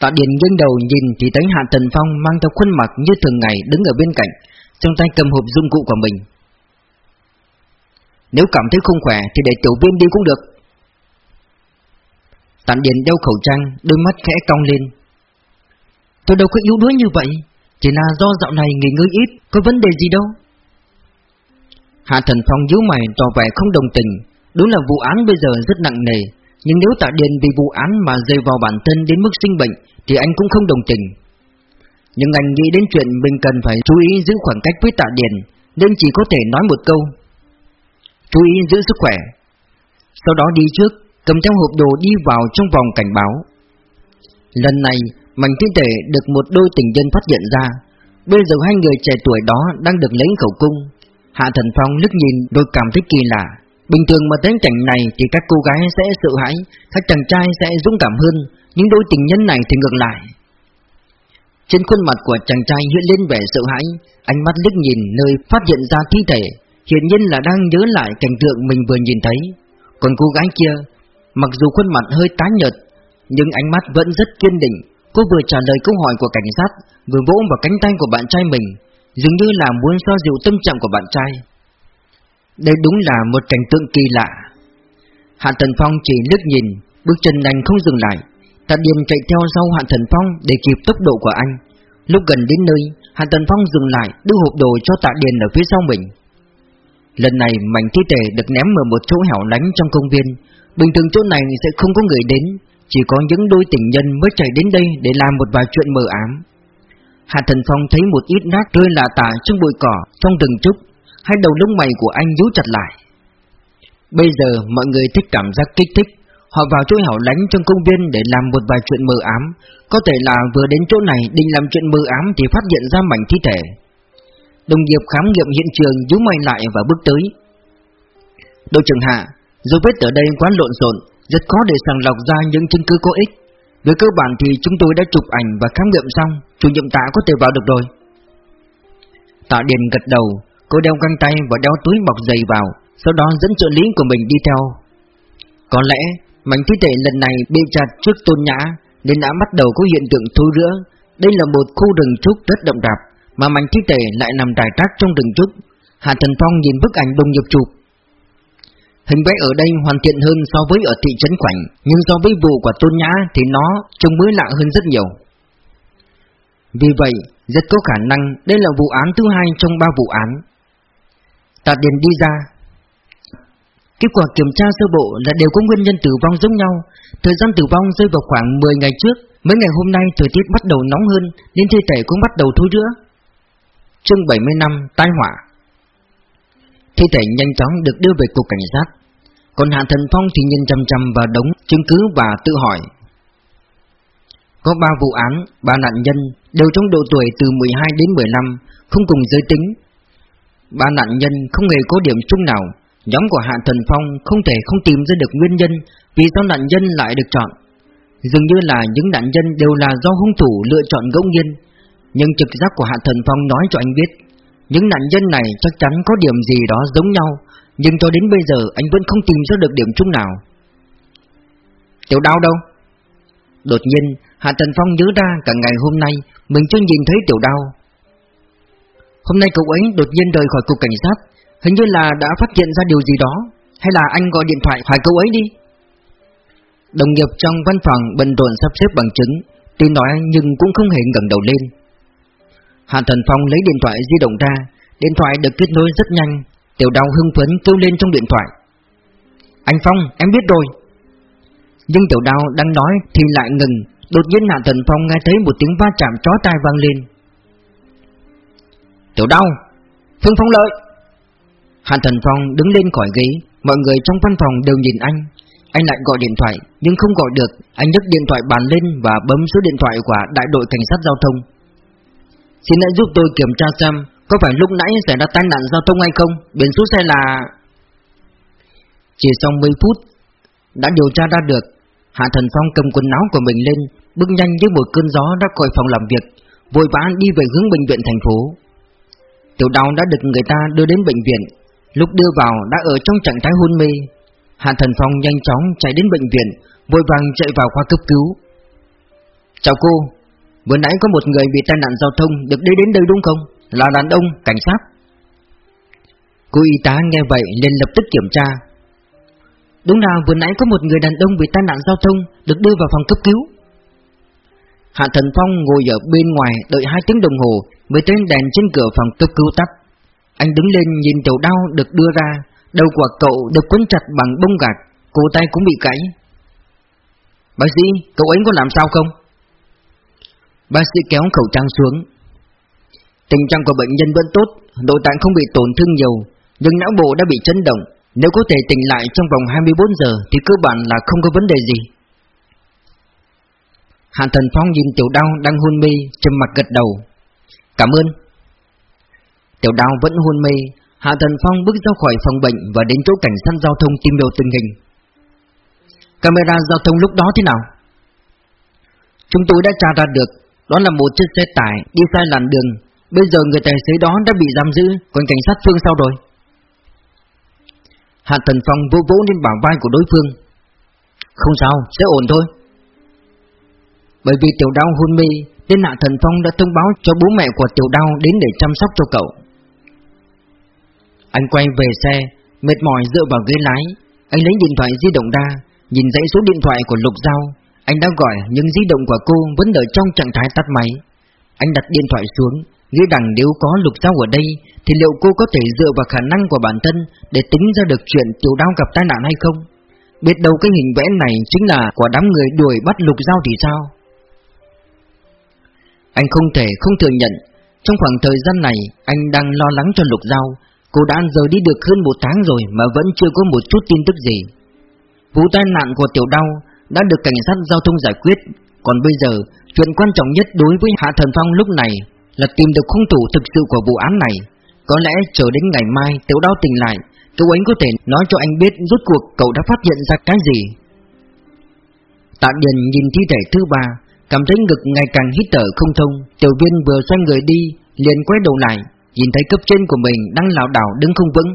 Tạ Điền nghiêng đầu nhìn thì thấy Hạ Tần Phong mang theo khuôn mặt như thường ngày đứng ở bên cạnh, Trong tay cầm hộp dụng cụ của mình. Nếu cảm thấy không khỏe thì để tiểu viên đi cũng được. Tạ Điền đeo khẩu trang, Đôi mắt khẽ cong lên. Tôi đâu có yếu đuối như vậy, Chỉ là do dạo này nghỉ ngơi ít, Có vấn đề gì đâu. Hạ Thần Phong nhíu mày tỏ vẻ không đồng tình. Đúng là vụ án bây giờ rất nặng nề, Nhưng nếu tạ điền vì vụ án mà rơi vào bản thân đến mức sinh bệnh Thì anh cũng không đồng tình. Nhưng anh nghĩ đến chuyện mình cần phải chú ý giữ khoảng cách với tạ điền, Nên chỉ có thể nói một câu. Chú ý giữ sức khỏe. Sau đó đi trước, Cầm theo hộp đồ đi vào trong vòng cảnh báo. Lần này, Mảnh thi thể được một đôi tình nhân phát hiện ra. Bây giờ hai người trẻ tuổi đó đang được lấy khẩu cung. Hạ Thần Phong lướt nhìn đôi cảm thấy kỳ lạ. Bình thường mà đến cảnh này thì các cô gái sẽ sợ hãi, Các chàng trai sẽ dũng cảm hơn Những đôi tình nhân này thì ngược lại. Trên khuôn mặt của chàng trai hiện lên vẻ sợ hãi, Ánh mắt liếc nhìn nơi phát hiện ra thi thể Hiện nhiên là đang nhớ lại cảnh tượng mình vừa nhìn thấy. Còn cô gái kia, Mặc dù khuôn mặt hơi tái nhợt, Nhưng ánh mắt vẫn rất kiên định. Cô vừa trả lời câu hỏi của cảnh sát, Vừa vỗ vào cánh tay của bạn trai mình. Dường như là muốn xoa dịu tâm trạng của bạn trai. Đây đúng là một cảnh tượng kỳ lạ. Hạ Thần Phong chỉ lướt nhìn, Bước chân anh không dừng lại. Tạ Điền chạy theo sau Hạ Thần Phong Để kịp tốc độ của anh. Lúc gần đến nơi, Hạ Thần Phong dừng lại, đưa hộp đồ cho Tạ Điền ở phía sau mình. Lần này, mảnh thi thể được ném ở một chỗ hẻo lánh trong công viên. Bình thường chỗ này sẽ không có người đến, Chỉ có những đôi tình nhân mới chạy đến đây để làm một vài chuyện mờ ám. Hạ Thần Phong thấy một ít nát rơi lạ tả trong bụi cỏ, trong rừng trúc, hai đầu lông mày của anh nhíu chặt lại. Bây giờ mọi người thích cảm giác kích thích, họ vào chỗ hẻo lánh trong công viên để làm một vài chuyện mờ ám, có thể là vừa đến chỗ này định làm chuyện mờ ám thì phát hiện ra mảnh thi thể. Đồng nghiệp khám nghiệm hiện trường nhíu mày lại và bước tới. Đội trưởng Hạ, dấu vết ở đây quá lộn xộn, rất khó để sàng lọc ra những chứng cứ có ích. Về cơ bản thì chúng tôi đã chụp ảnh và khám nghiệm xong, Chủ nhiệm tạ có thể vào được rồi. Tạ Điền gật đầu, Cô đeo găng tay và đeo túi bọc giày vào, Sau đó dẫn trợ lý của mình đi theo. Có lẽ, Mảnh thi thể lần này bị chặt trước tôn nhã, Nên đã bắt đầu có hiện tượng thối rữa. Đây là một khu rừng trúc rất động đạp, Mà mảnh thi thể lại nằm trải trác trong rừng trúc. Hà Thần Phong nhìn bức ảnh đồng nghiệp chụp Hình vẽ ở đây hoàn thiện hơn so với ở thị trấn Khoảnh Nhưng so với vụ của Tôn Nhã thì nó trông mới lạ hơn rất nhiều. Vì vậy, rất có khả năng đây là vụ án thứ hai trong ba vụ án. Tạ Điền đi ra. Kết quả kiểm tra sơ bộ là đều có nguyên nhân tử vong giống nhau. Thời gian tử vong rơi vào khoảng 10 ngày trước Mấy ngày hôm nay thời tiết bắt đầu nóng hơn Nên thi thể cũng bắt đầu thối rữa. Chương 70 năm tai họa. Thi thể nhanh chóng được đưa về cục cảnh sát. Còn Hạ Thần Phong thì nhìn chăm chăm vào đống chứng cứ và tự hỏi. Có ba vụ án, ba nạn nhân đều trong độ tuổi từ 12 đến 15, không cùng giới tính. Ba nạn nhân không hề có điểm chung nào, nhóm của Hạ Thần Phong không thể không tìm ra được nguyên nhân vì sao nạn nhân lại được chọn. Dường như là những nạn nhân đều là do hung thủ lựa chọn ngẫu nhiên, nhưng trực giác của Hạ Thần Phong nói cho anh biết, những nạn nhân này chắc chắn có điểm gì đó giống nhau, nhưng cho đến bây giờ anh vẫn không tìm ra được điểm chung nào. Tiểu đau đâu? Đột nhiên, Hạ Tần Phong nhớ ra cả ngày hôm nay mình chưa nhìn thấy tiểu đau. Hôm nay cậu ấy đột nhiên rời khỏi cục cảnh sát, hình như là đã phát hiện ra điều gì đó, hay là anh gọi điện thoại hỏi cậu ấy đi. Đồng nghiệp trong văn phòng bận rộn sắp xếp bằng chứng, tuy nói nhưng cũng không hề ngẩng đầu lên. Hạ Thần Phong lấy điện thoại di động ra, điện thoại được kết nối rất nhanh, Tiểu Đào hưng phấn kêu lên trong điện thoại. Anh Phong, em biết rồi. Nhưng Tiểu Đào đang nói thì lại ngừng, đột nhiên Hạ Thần Phong nghe thấy một tiếng va chạm chó tai vang lên. Tiểu Đào, Phương Phong lợi. Hạ Thần Phong đứng lên khỏi ghế, mọi người trong văn phòng đều nhìn anh. Anh lại gọi điện thoại, nhưng không gọi được, anh nhấc điện thoại bàn lên và bấm số điện thoại của đại đội cảnh sát giao thông. Xin hãy giúp tôi kiểm tra xem có phải lúc nãy xảy ra tai nạn giao thông hay không? Biển số xe là Chỉ sau 10 phút, Đã điều tra ra được, Hạ Thần Phong cầm quần áo của mình lên, Bước nhanh với một cơn gió đã khỏi phòng làm việc, Vội vã đi về hướng bệnh viện thành phố. Tiểu đau đã được người ta đưa đến bệnh viện, Lúc đưa vào đã ở trong trạng thái hôn mê. Hạ Thần Phong nhanh chóng chạy đến bệnh viện, Vội vàng chạy vào khoa cấp cứu. Chào cô, Vừa nãy có một người bị tai nạn giao thông được đi đến đây đúng không? Là đàn ông, cảnh sát. Cô y tá nghe vậy liền lập tức kiểm tra. Đúng là vừa nãy có một người đàn ông bị tai nạn giao thông được đưa vào phòng cấp cứu. Hạ Thần Phong ngồi ở bên ngoài đợi hai tiếng đồng hồ mới thấy đèn trên cửa phòng cấp cứu tắt. Anh đứng lên nhìn chậu đau được đưa ra, đầu của cậu được quấn chặt bằng bông gạc, cổ tay cũng bị gãy. Bác sĩ, cậu ấy có làm sao không? Bác sĩ kéo khẩu trang xuống Tình trạng của bệnh nhân vẫn tốt, Nội tạng không bị tổn thương nhiều, Nhưng não bộ đã bị chấn động. Nếu có thể tỉnh lại trong vòng 24 giờ Thì cơ bản là không có vấn đề gì. Hạ Thần Phong nhìn Tiểu Đao đang hôn mê, Trầm mặt gật đầu. Cảm ơn. Tiểu Đao vẫn hôn mê Hạ Thần Phong bước ra khỏi phòng bệnh Và đến chỗ cảnh sát giao thông tìm hiểu tình hình. Camera giao thông lúc đó thế nào? Chúng tôi đã tra ra được, đó là một chiếc xe tải đi sai làn đường. Bây giờ người tài xế đó đã bị giam giữ Còn cảnh sát Phương sau rồi? Hạ Thần Phong vô vỗ lên bả vai của đối phương. Không sao, sẽ ổn thôi. Bởi vì tiểu đau hôn mê Nên Hạ Thần Phong đã thông báo cho bố mẹ của tiểu đau đến để chăm sóc cho cậu. Anh quay về xe Mệt mỏi dựa vào ghế lái. Anh lấy điện thoại di động ra Nhìn dãy số điện thoại của Lục Giao. Anh đã gọi nhưng di động của cô vẫn ở trong trạng thái tắt máy. Anh đặt điện thoại xuống, nghĩ rằng nếu có lục giao ở đây thì liệu cô có thể dựa vào khả năng của bản thân để tính ra được chuyện tiểu đao gặp tai nạn hay không? Biết đâu cái hình vẽ này chính là của đám người đuổi bắt lục giao thì sao? Anh không thể không thừa nhận, trong khoảng thời gian này anh đang lo lắng cho lục giao. Cô đã rời đi được hơn một tháng rồi mà vẫn chưa có một chút tin tức gì. Vụ tai nạn của tiểu đau đã được cảnh sát giao thông giải quyết. Còn bây giờ, chuyện quan trọng nhất đối với Hạ Thần Phong lúc này là tìm được hung thủ thực sự của vụ án này. Có lẽ chờ đến ngày mai tiểu đau tỉnh lại, cậu ấy có thể nói cho anh biết rốt cuộc cậu đã phát hiện ra cái gì. Tạ Điền nhìn thi thể thứ ba, cảm thấy ngực ngày càng hít thở không thông. Tiểu viên vừa xoay người đi, liền quay đầu lại, nhìn thấy cấp trên của mình đang lảo đảo đứng không vững.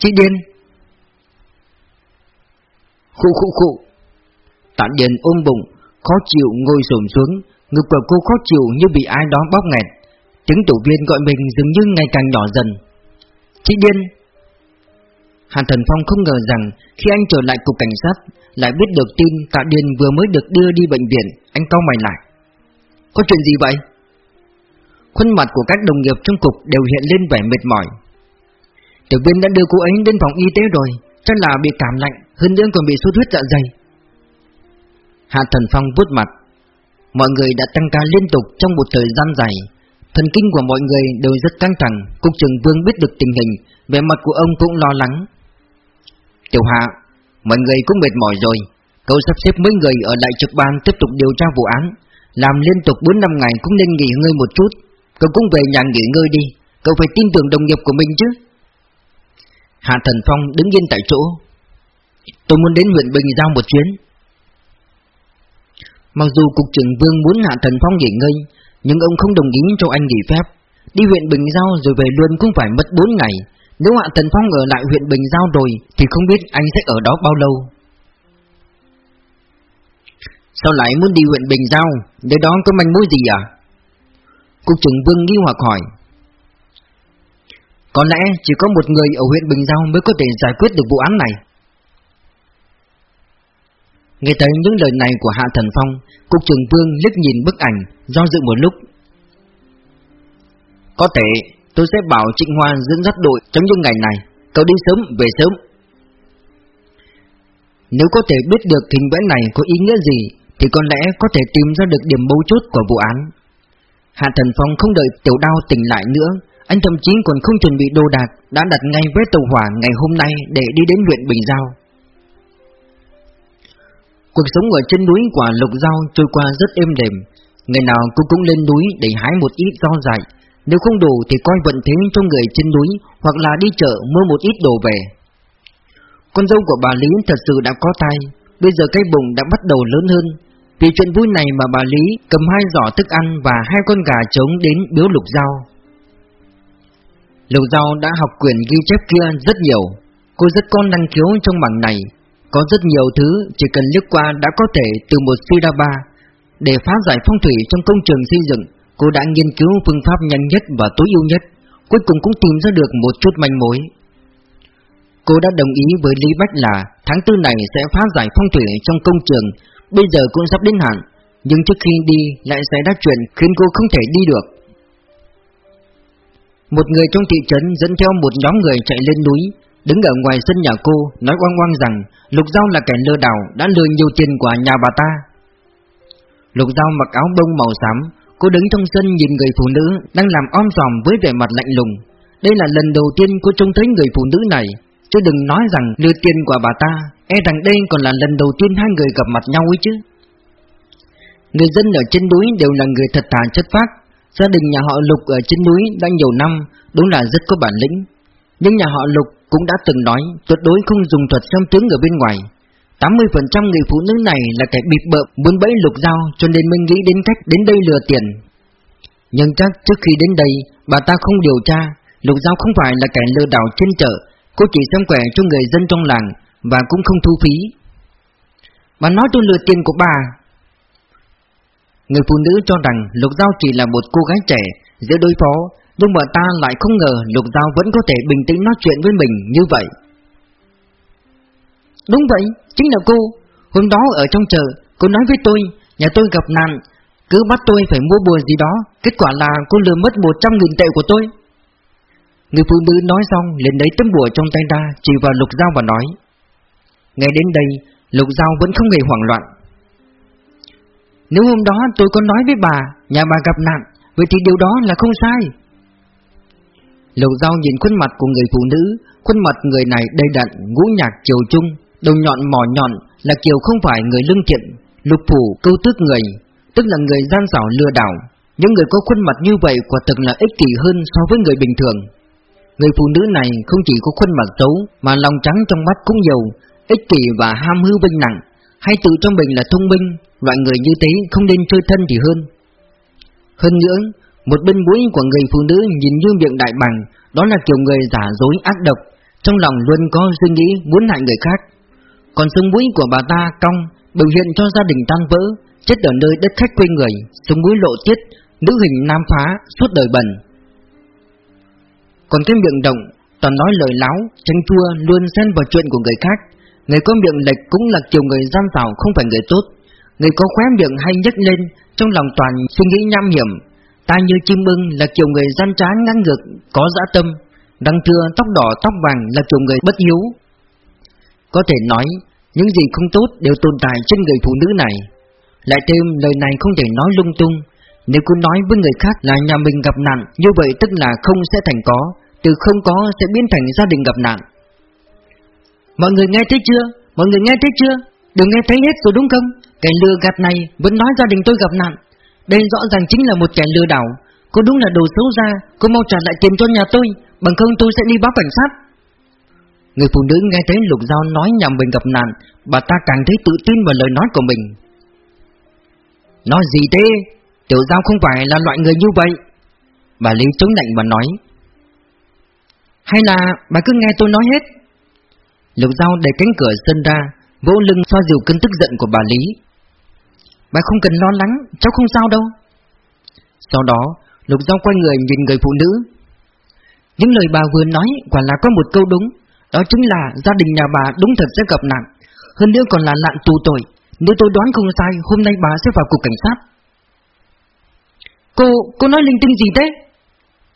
Chị Điên! Khụ khụ khụ! Tạ Điền ôm bụng, khó chịu ngồi xổm xuống, ngực của cô khó chịu như bị ai đó bóp nghẹt. Tiếng tổ viên gọi mình dường như ngày càng nhỏ dần. Chị Điên! Hàn Thần Phong không ngờ rằng khi anh trở lại cục cảnh sát, lại biết được tin Tạ điên vừa mới được đưa đi bệnh viện, anh cau mày lại. Có chuyện gì vậy? Khuôn mặt của các đồng nghiệp trong cục đều hiện lên vẻ mệt mỏi. Tiểu viên đã đưa cô ấy đến phòng y tế rồi, chắc là bị cảm lạnh, hơn nữa còn bị sốt huyết dạ dày. Hạ Thần Phong vuốt mặt Mọi người đã tăng ca liên tục trong một thời gian dài. Thần kinh của mọi người đều rất căng thẳng. Cục trưởng Vương biết được tình hình. Vẻ mặt của ông cũng lo lắng. Tiểu Hạ, Mọi người cũng mệt mỏi rồi. Cậu sắp xếp mấy người ở lại trực ban tiếp tục điều tra vụ án. Làm liên tục 4 năm ngày cũng nên nghỉ ngơi một chút. Cậu cũng về nhà nghỉ ngơi đi. Cậu phải tin tưởng đồng nghiệp của mình chứ. Hạ Thần Phong đứng yên tại chỗ. Tôi muốn đến huyện Bình Giao một chuyến. Mặc dù cục trưởng Vương muốn Hạ Thần Phong nghỉ ngơi, Nhưng ông không đồng ý cho anh nghỉ phép. Đi huyện Bình Giao rồi về luôn cũng phải mất 4 ngày. Nếu Hạ Thần Phong ở lại huyện Bình Giao rồi, Thì không biết anh sẽ ở đó bao lâu. Sao lại muốn đi huyện Bình Giao? Để đó có manh mối gì à? Cục trưởng Vương nghi hoặc hỏi. Có lẽ chỉ có một người ở huyện Bình Giao mới có thể giải quyết được vụ án này. Nghe thấy những lời này của Hạ Thần Phong, Cục trưởng Vương liếc nhìn bức ảnh, Do dự một lúc. Có thể, tôi sẽ bảo Trịnh Hoa dẫn dắt đội trong những ngày này, Cậu đi sớm, về sớm. Nếu có thể biết được hình vẽ này có ý nghĩa gì, Thì có lẽ có thể tìm ra được điểm mấu chốt của vụ án. Hạ Thần Phong không đợi tiểu đao tỉnh lại nữa, Anh thậm chí còn không chuẩn bị đồ đạc Đã đặt ngay với tàu hỏa ngày hôm nay để đi đến huyện Bình Giao. Cuộc sống ở trên núi quả lục giao trôi qua rất êm đềm. Ngày nào cô cũng lên núi để hái một ít rau dại. Nếu không đủ thì coi vận thế cho người trên núi Hoặc là đi chợ mua một ít đồ về. Con dâu của bà Lý thật sự đã có tai Bây giờ cái bụng đã bắt đầu lớn hơn. Vì chuyện vui này mà bà Lý cầm hai giỏ thức ăn và hai con gà trống đến biếu lục giao Lục giao đã học quyển ghi chép kia rất nhiều. Cô rất con năng khiếu trong mảng này có rất nhiều thứ chỉ cần liếc qua đã có thể từ một Siraba Để phá giải phong thủy trong công trường xây dựng, Cô đã nghiên cứu phương pháp nhanh nhất và tối ưu nhất, Cuối cùng cũng tìm ra được một chút manh mối. Cô đã đồng ý với Lý Bách là tháng tư này sẽ phá giải phong thủy trong công trường, Bây giờ cũng sắp đến hạn, Nhưng trước khi đi lại xảy ra chuyện khiến cô không thể đi được. Một người trong thị trấn dẫn theo một nhóm người chạy lên núi Đứng ở ngoài sân nhà cô, Nói oang oang rằng, Lục Giao là kẻ lừa đảo, Đã lừa nhiều tiền của nhà bà ta. Lục Giao mặc áo bông màu xám, Cô đứng trong sân nhìn người phụ nữ, Đang làm om sòm với vẻ mặt lạnh lùng. Đây là lần đầu tiên cô trông thấy người phụ nữ này, Chứ đừng nói rằng lừa tiền của bà ta E rằng đây còn là lần đầu tiên hai người gặp mặt nhau ấy chứ. Người dân ở trên núi đều là người thật thà chất phác. Gia đình nhà họ Lục ở trên núi đã nhiều năm, Đúng là rất có bản lĩnh. Nhưng nhà họ Lục cũng đã từng nói, tuyệt đối không dùng thuật xem tướng ở bên ngoài. 80% người phụ nữ này là kẻ bịp bợm, muốn bẫy lục dao, cho nên mới nghĩ đến cách đến đây lừa tiền. Nhưng chắc trước khi đến đây, bà ta không điều tra, Lục dao không phải là kẻ lừa đảo trên chợ, Cô chỉ xem quẻ cho người dân trong làng, Và cũng không thu phí. Bà nói tôi lừa tiền của bà. Người phụ nữ cho rằng Lục dao chỉ là một cô gái trẻ Dễ đối phó nhưng mà ta lại không ngờ Lục Giao vẫn có thể bình tĩnh nói chuyện với mình như vậy. Đúng vậy, chính là cô. Hôm đó ở trong chợ Cô nói với tôi Nhà tôi gặp nạn. Cứ bắt tôi phải mua bùa gì đó Kết quả là cô lừa mất 100 nghìn tệ của tôi. Người phụ nữ nói xong liền lấy tấm bùa trong tay ra Chỉ vào Lục Giao và nói Ngay đến đây Lục Giao vẫn không hề hoảng loạn. Nếu hôm đó tôi có nói với bà Nhà bà gặp nạn Vậy thì điều đó là không sai. Lục Giao nhìn khuôn mặt của người phụ nữ Khuôn mặt người này đầy đặn, ngũ nhạc chiều trung Đầu nhọn mỏ nhọn là kiều không phải người lương thiện Lục phủ câu tước người Tức là người gian xảo lừa đảo. Những người có khuôn mặt như vậy quả thực là ích kỷ hơn so với người bình thường. Người phụ nữ này không chỉ có khuôn mặt xấu Mà lòng trắng trong mắt cũng nhiều Ích kỷ và ham hư vinh nặng. Hay tự trong mình là thông minh Loại người như thế không nên chơi thân thì hơn. Hơn nữa một bên mũi của người phụ nữ nhìn như miệng đại bằng Đó là kiểu người giả dối ác độc Trong lòng luôn có suy nghĩ muốn hại người khác. Còn sông mũi của bà ta cong Biểu hiện cho gia đình tan vỡ Chết ở nơi đất khách quê người Sông mũi lộ tiết Nữ hình nam phá suốt đời bẩn. Còn cái miệng động Toàn nói lời láo, tranh chua Luôn xen vào chuyện của người khác. Người có miệng lệch cũng là kiểu người gian xảo Không phải người tốt. Người có khóe miệng hay nhếch lên Trong lòng toàn suy nghĩ nham hiểm. Ta như chim ưng là kiểu người gian trá ngang ngược, có dã tâm. Đăng thưa tóc đỏ tóc vàng là kiểu người bất hiếu. Có thể nói, những gì không tốt đều tồn tại trên người phụ nữ này. Lại thêm lời này không thể nói lung tung. Nếu cứ nói với người khác là nhà mình gặp nạn Như vậy tức là không sẽ thành có. Từ không có sẽ biến thành gia đình gặp nạn. Mọi người nghe thấy chưa? Mọi người nghe thấy chưa? Đừng nghe thấy hết rồi đúng không? Cái lừa gạt này vẫn nói gia đình tôi gặp nạn. Đây rõ ràng chính là một kẻ lừa đảo. Cô đúng là đồ xấu ra Cô mau trả lại tiền cho nhà tôi, Bằng không tôi sẽ đi báo cảnh sát. Người phụ nữ nghe thấy Lục Giao nói nhà mình gặp nạn, Bà ta càng thấy tự tin vào lời nói của mình. Nói gì thế? Tiểu Giao không phải là loại người như vậy. Bà Lý chống lạnh và nói. Hay là bà cứ nghe tôi nói hết? Lục Giao đẩy cánh cửa sân ra, Vỗ lưng xoa dịu cơn tức giận của bà Lý. Bà không cần lo lắng Cháu không sao đâu. Sau đó Lục Giao quay người nhìn người phụ nữ. Những lời bà vừa nói Quả là có một câu đúng Đó chính là gia đình nhà bà đúng thật sẽ gặp nạn. Hơn nữa còn là nạn tù tội. Nếu tôi đoán không sai Hôm nay bà sẽ vào cục cảnh sát. Cô, cô nói linh tinh gì thế?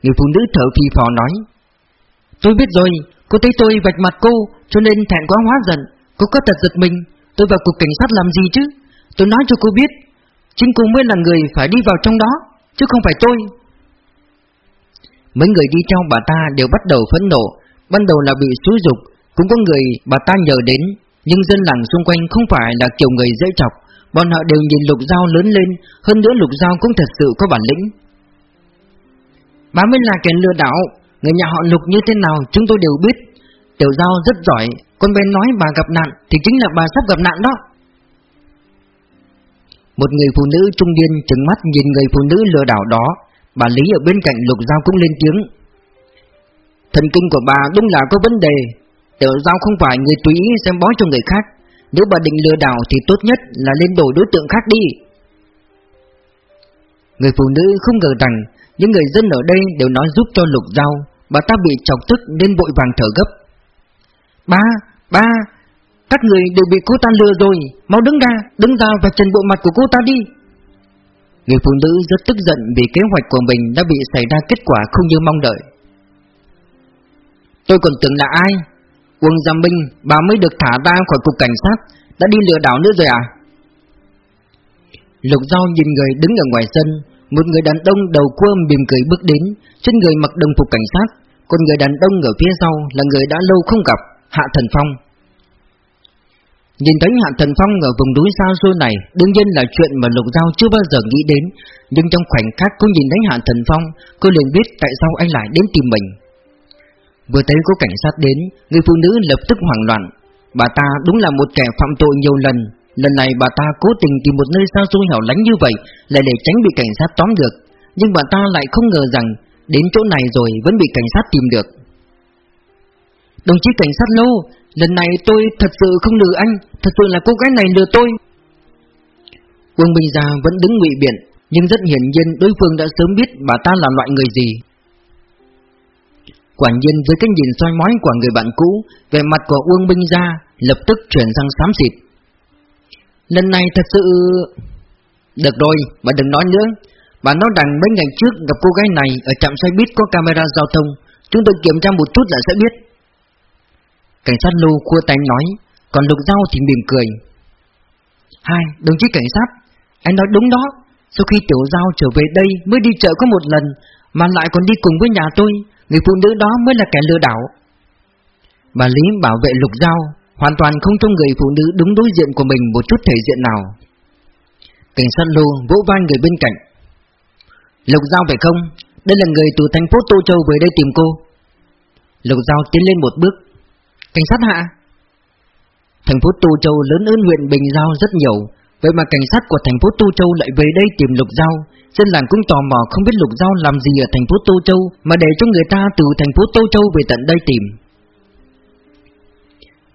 Người phụ nữ thở phì phò nói. Tôi biết rồi, cô thấy tôi vạch mặt cô Cho nên thẹn quá hóa giận. Cô có thật giật mình Tôi vào cục cảnh sát làm gì chứ? Tôi nói cho cô biết, Chính cô mới là người phải đi vào trong đó, Chứ không phải tôi. Mấy người đi theo bà ta đều bắt đầu phẫn nộ. Ban đầu là bị xúi dục, Cũng có người bà ta nhờ đến, Nhưng dân làng xung quanh không phải là kiểu người dễ chọc. Bọn họ đều nhìn lục dao lớn lên, Hơn nữa lục dao cũng thật sự có bản lĩnh. Bà mới là kẻ lừa đảo, Người nhà họ lục như thế nào chúng tôi đều biết. Tiểu giao rất giỏi, Con bé nói bà gặp nạn Thì chính là bà sắp gặp nạn đó. Một người phụ nữ trung niên trừng mắt nhìn người phụ nữ lừa đảo đó. Bà Lý ở bên cạnh lục giao cũng lên tiếng. Thần kinh của bà đúng là có vấn đề. Tiểu giao không phải người tùy ý xem bói cho người khác. Nếu bà định lừa đảo thì tốt nhất là lên đổi đối tượng khác đi. Người phụ nữ không ngờ rằng Những người dân ở đây đều nói giúp cho lục giao Bà ta bị chọc tức nên vội vàng thở gấp. Ba, ba các người đều bị cô ta lừa rồi. Mau đứng ra, đứng ra và trần bộ mặt của cô ta đi. Người phụ nữ rất tức giận vì kế hoạch của mình đã bị xảy ra kết quả không như mong đợi. Tôi còn tưởng là ai? Uông Gia Minh bà mới được thả ra khỏi cục cảnh sát Đã đi lừa đảo nữa rồi à? Lục Giao nhìn người đứng ở ngoài sân Một người đàn ông đầu cua mỉm cười bước đến Trên người mặc đồng phục cảnh sát Còn người đàn ông ở phía sau là người đã lâu không gặp Hạ Thần Phong Nhìn thấy Hạ Thần Phong ở vùng núi xa xôi này Đương nhiên là chuyện mà Lục Giao chưa bao giờ nghĩ đến Nhưng trong khoảnh khắc cô nhìn thấy Hạ Thần Phong Cô liền biết tại sao anh lại đến tìm mình Vừa thấy có cảnh sát đến, người phụ nữ lập tức hoảng loạn. Bà ta đúng là một kẻ phạm tội nhiều lần. Lần này bà ta cố tình tìm một nơi xa xôi hẻo lánh như vậy là để tránh bị cảnh sát tóm được. Nhưng bà ta lại không ngờ rằng đến chỗ này rồi vẫn bị cảnh sát tìm được. Đồng chí cảnh sát lâu, lần này tôi thật sự không lừa anh, thật sự là cô gái này lừa tôi. Quân Minh Gia vẫn đứng ngụy biện, nhưng rất hiển nhiên đối phương đã sớm biết bà ta là loại người gì. Quả nhiên với cái nhìn soi mói của người bạn cũ Về mặt của Uông Binh gia Lập tức chuyển sang xám xịt Lần này thật sự... Được rồi, bà đừng nói nữa Bà nói rằng mấy ngày trước gặp cô gái này Ở trạm xe buýt có camera giao thông Chúng tôi kiểm tra một chút là sẽ biết Cảnh sát lưu khua tay nói Còn lục dao thì mỉm cười. Hai, đồng chí cảnh sát Anh nói đúng đó. Sau khi tiểu giao trở về đây mới đi chợ có một lần Mà lại còn đi cùng với nhà tôi Người phụ nữ đó mới là kẻ lừa đảo. Bà Lý bảo vệ lục dao Hoàn toàn không cho người phụ nữ đứng đối diện của mình một chút thể diện nào. Cảnh sát lô vỗ vai người bên cạnh. Lục Giao phải không? Đây là người từ thành phố Tô Châu về đây tìm cô. Lục Giao tiến lên một bước. Cảnh sát hạ. Thành phố Tô Châu lớn hơn huyện Bình Giao rất nhiều. Vậy mà cảnh sát của thành phố Tô Châu lại về đây tìm Lục Giao. Dân làng cũng tò mò không biết Lục Giao làm gì ở thành phố Tô Châu Mà để cho người ta từ thành phố Tô Châu về tận đây tìm.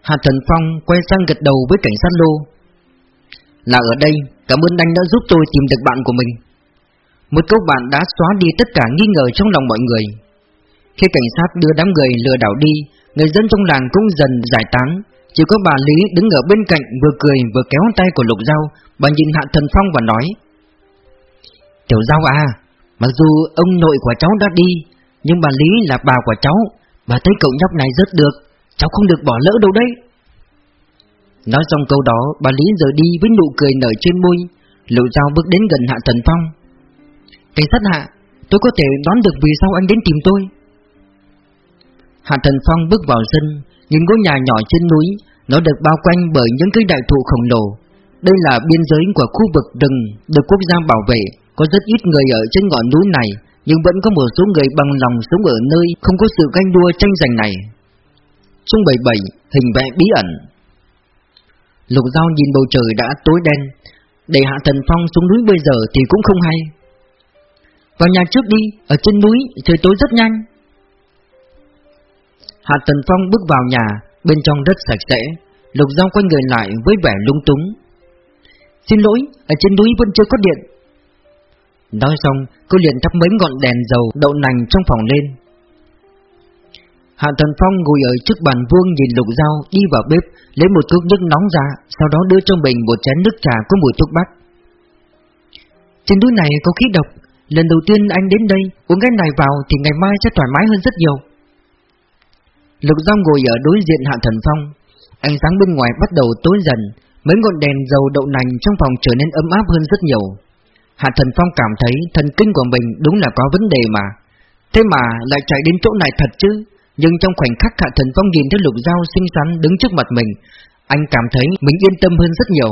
Hà Thần Phong quay sang gật đầu với cảnh sát lô. Là ở đây, cảm ơn anh đã giúp tôi tìm được bạn của mình. Một câu bạn đã xóa đi tất cả nghi ngờ trong lòng mọi người. Khi cảnh sát đưa đám người lừa đảo đi Người dân trong làng cũng dần giải tán. Chỉ có bà Lý đứng ở bên cạnh vừa cười vừa kéo tay của Lục Giao. Bà nhìn Hạ Thần Phong và nói Tiểu Giao à, mặc dù ông nội của cháu đã đi, nhưng bà Lý là bà của cháu, bà thấy cậu nhóc này rất được, cháu không được bỏ lỡ đâu đấy. Nói xong câu đó, bà Lý rời đi với nụ cười nở trên môi, Lục Giao bước đến gần Hạ Thần Phong. Cảnh sát hạ Tôi có thể đoán được vì sao anh đến tìm tôi. Hạ Thần Phong bước vào sân, Nhìn ngôi nhà nhỏ trên núi, Nó được bao quanh bởi những cây đại thụ khổng lồ. Đây là biên giới của khu vực rừng Được quốc gia bảo vệ, Có rất ít người ở trên ngọn núi này, Nhưng vẫn có một số người bằng lòng sống ở nơi Không có sự ganh đua tranh giành này. Chương 77 Hình vẽ bí ẩn. Lục Giao nhìn bầu trời đã tối đen, Để Hạ Thần Phong xuống núi bây giờ thì cũng không hay. Vào nhà trước đi, Ở trên núi, trời tối rất nhanh. Hạ Tần Phong bước vào nhà Bên trong rất sạch sẽ Lục Giao quay người lại với vẻ lung túng Xin lỗi Ở trên núi vẫn chưa có điện Nói xong cô liền thắp mấy ngọn đèn dầu đậu nành trong phòng lên Hạ Tần Phong ngồi ở trước bàn vuông nhìn Lục Giao đi vào bếp lấy một cốc nước nóng ra, sau đó đưa cho mình một chén nước trà có mùi thuốc bắc. Trên núi này có khí độc, lần đầu tiên anh đến đây uống cái này vào thì ngày mai sẽ thoải mái hơn rất nhiều. Lục Giao ngồi ở đối diện Hạ Thần Phong, ánh sáng bên ngoài bắt đầu tối dần, mấy ngọn đèn dầu đậu nành trong phòng trở nên ấm áp hơn rất nhiều. Hạ Thần Phong cảm thấy thần kinh của mình đúng là có vấn đề mà. Thế mà lại chạy đến chỗ này thật chứ nhưng trong khoảnh khắc Hạ Thần Phong nhìn thấy Lục Giao xinh xắn đứng trước mặt mình Anh cảm thấy mình yên tâm hơn rất nhiều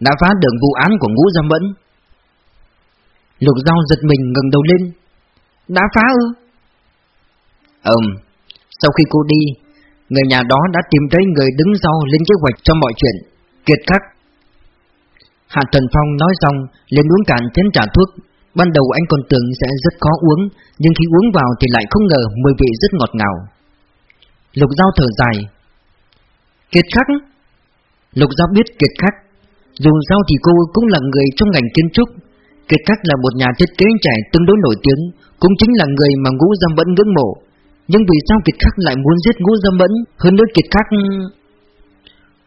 Đã phá được vụ án của ngũ giam mẫn Lục Giao giật mình ngẩng đầu lên Đã phá ư? Ừm Sau khi cô đi, Người nhà đó đã tìm thấy người đứng sau lên kế hoạch cho mọi chuyện. Kiệt khắc. Hạ Thần Phong nói xong, liền uống cạn chén trà thuốc. Ban đầu anh còn tưởng sẽ rất khó uống, Nhưng khi uống vào thì lại không ngờ mùi vị rất ngọt ngào. Lục Giao thở dài. Kiệt khắc. Lục Giao biết Kiệt khắc. Dù sao thì cô cũng là người trong ngành kiến trúc. Kiệt khắc là một nhà thiết kế trẻ tương đối nổi tiếng, Cũng chính là người mà Ngũ Dâm vẫn ngưỡng mộ. Nhưng vì sao Kiệt khắc lại muốn giết Ngũ Dâm Bẫn Hơn nữa Kiệt khắc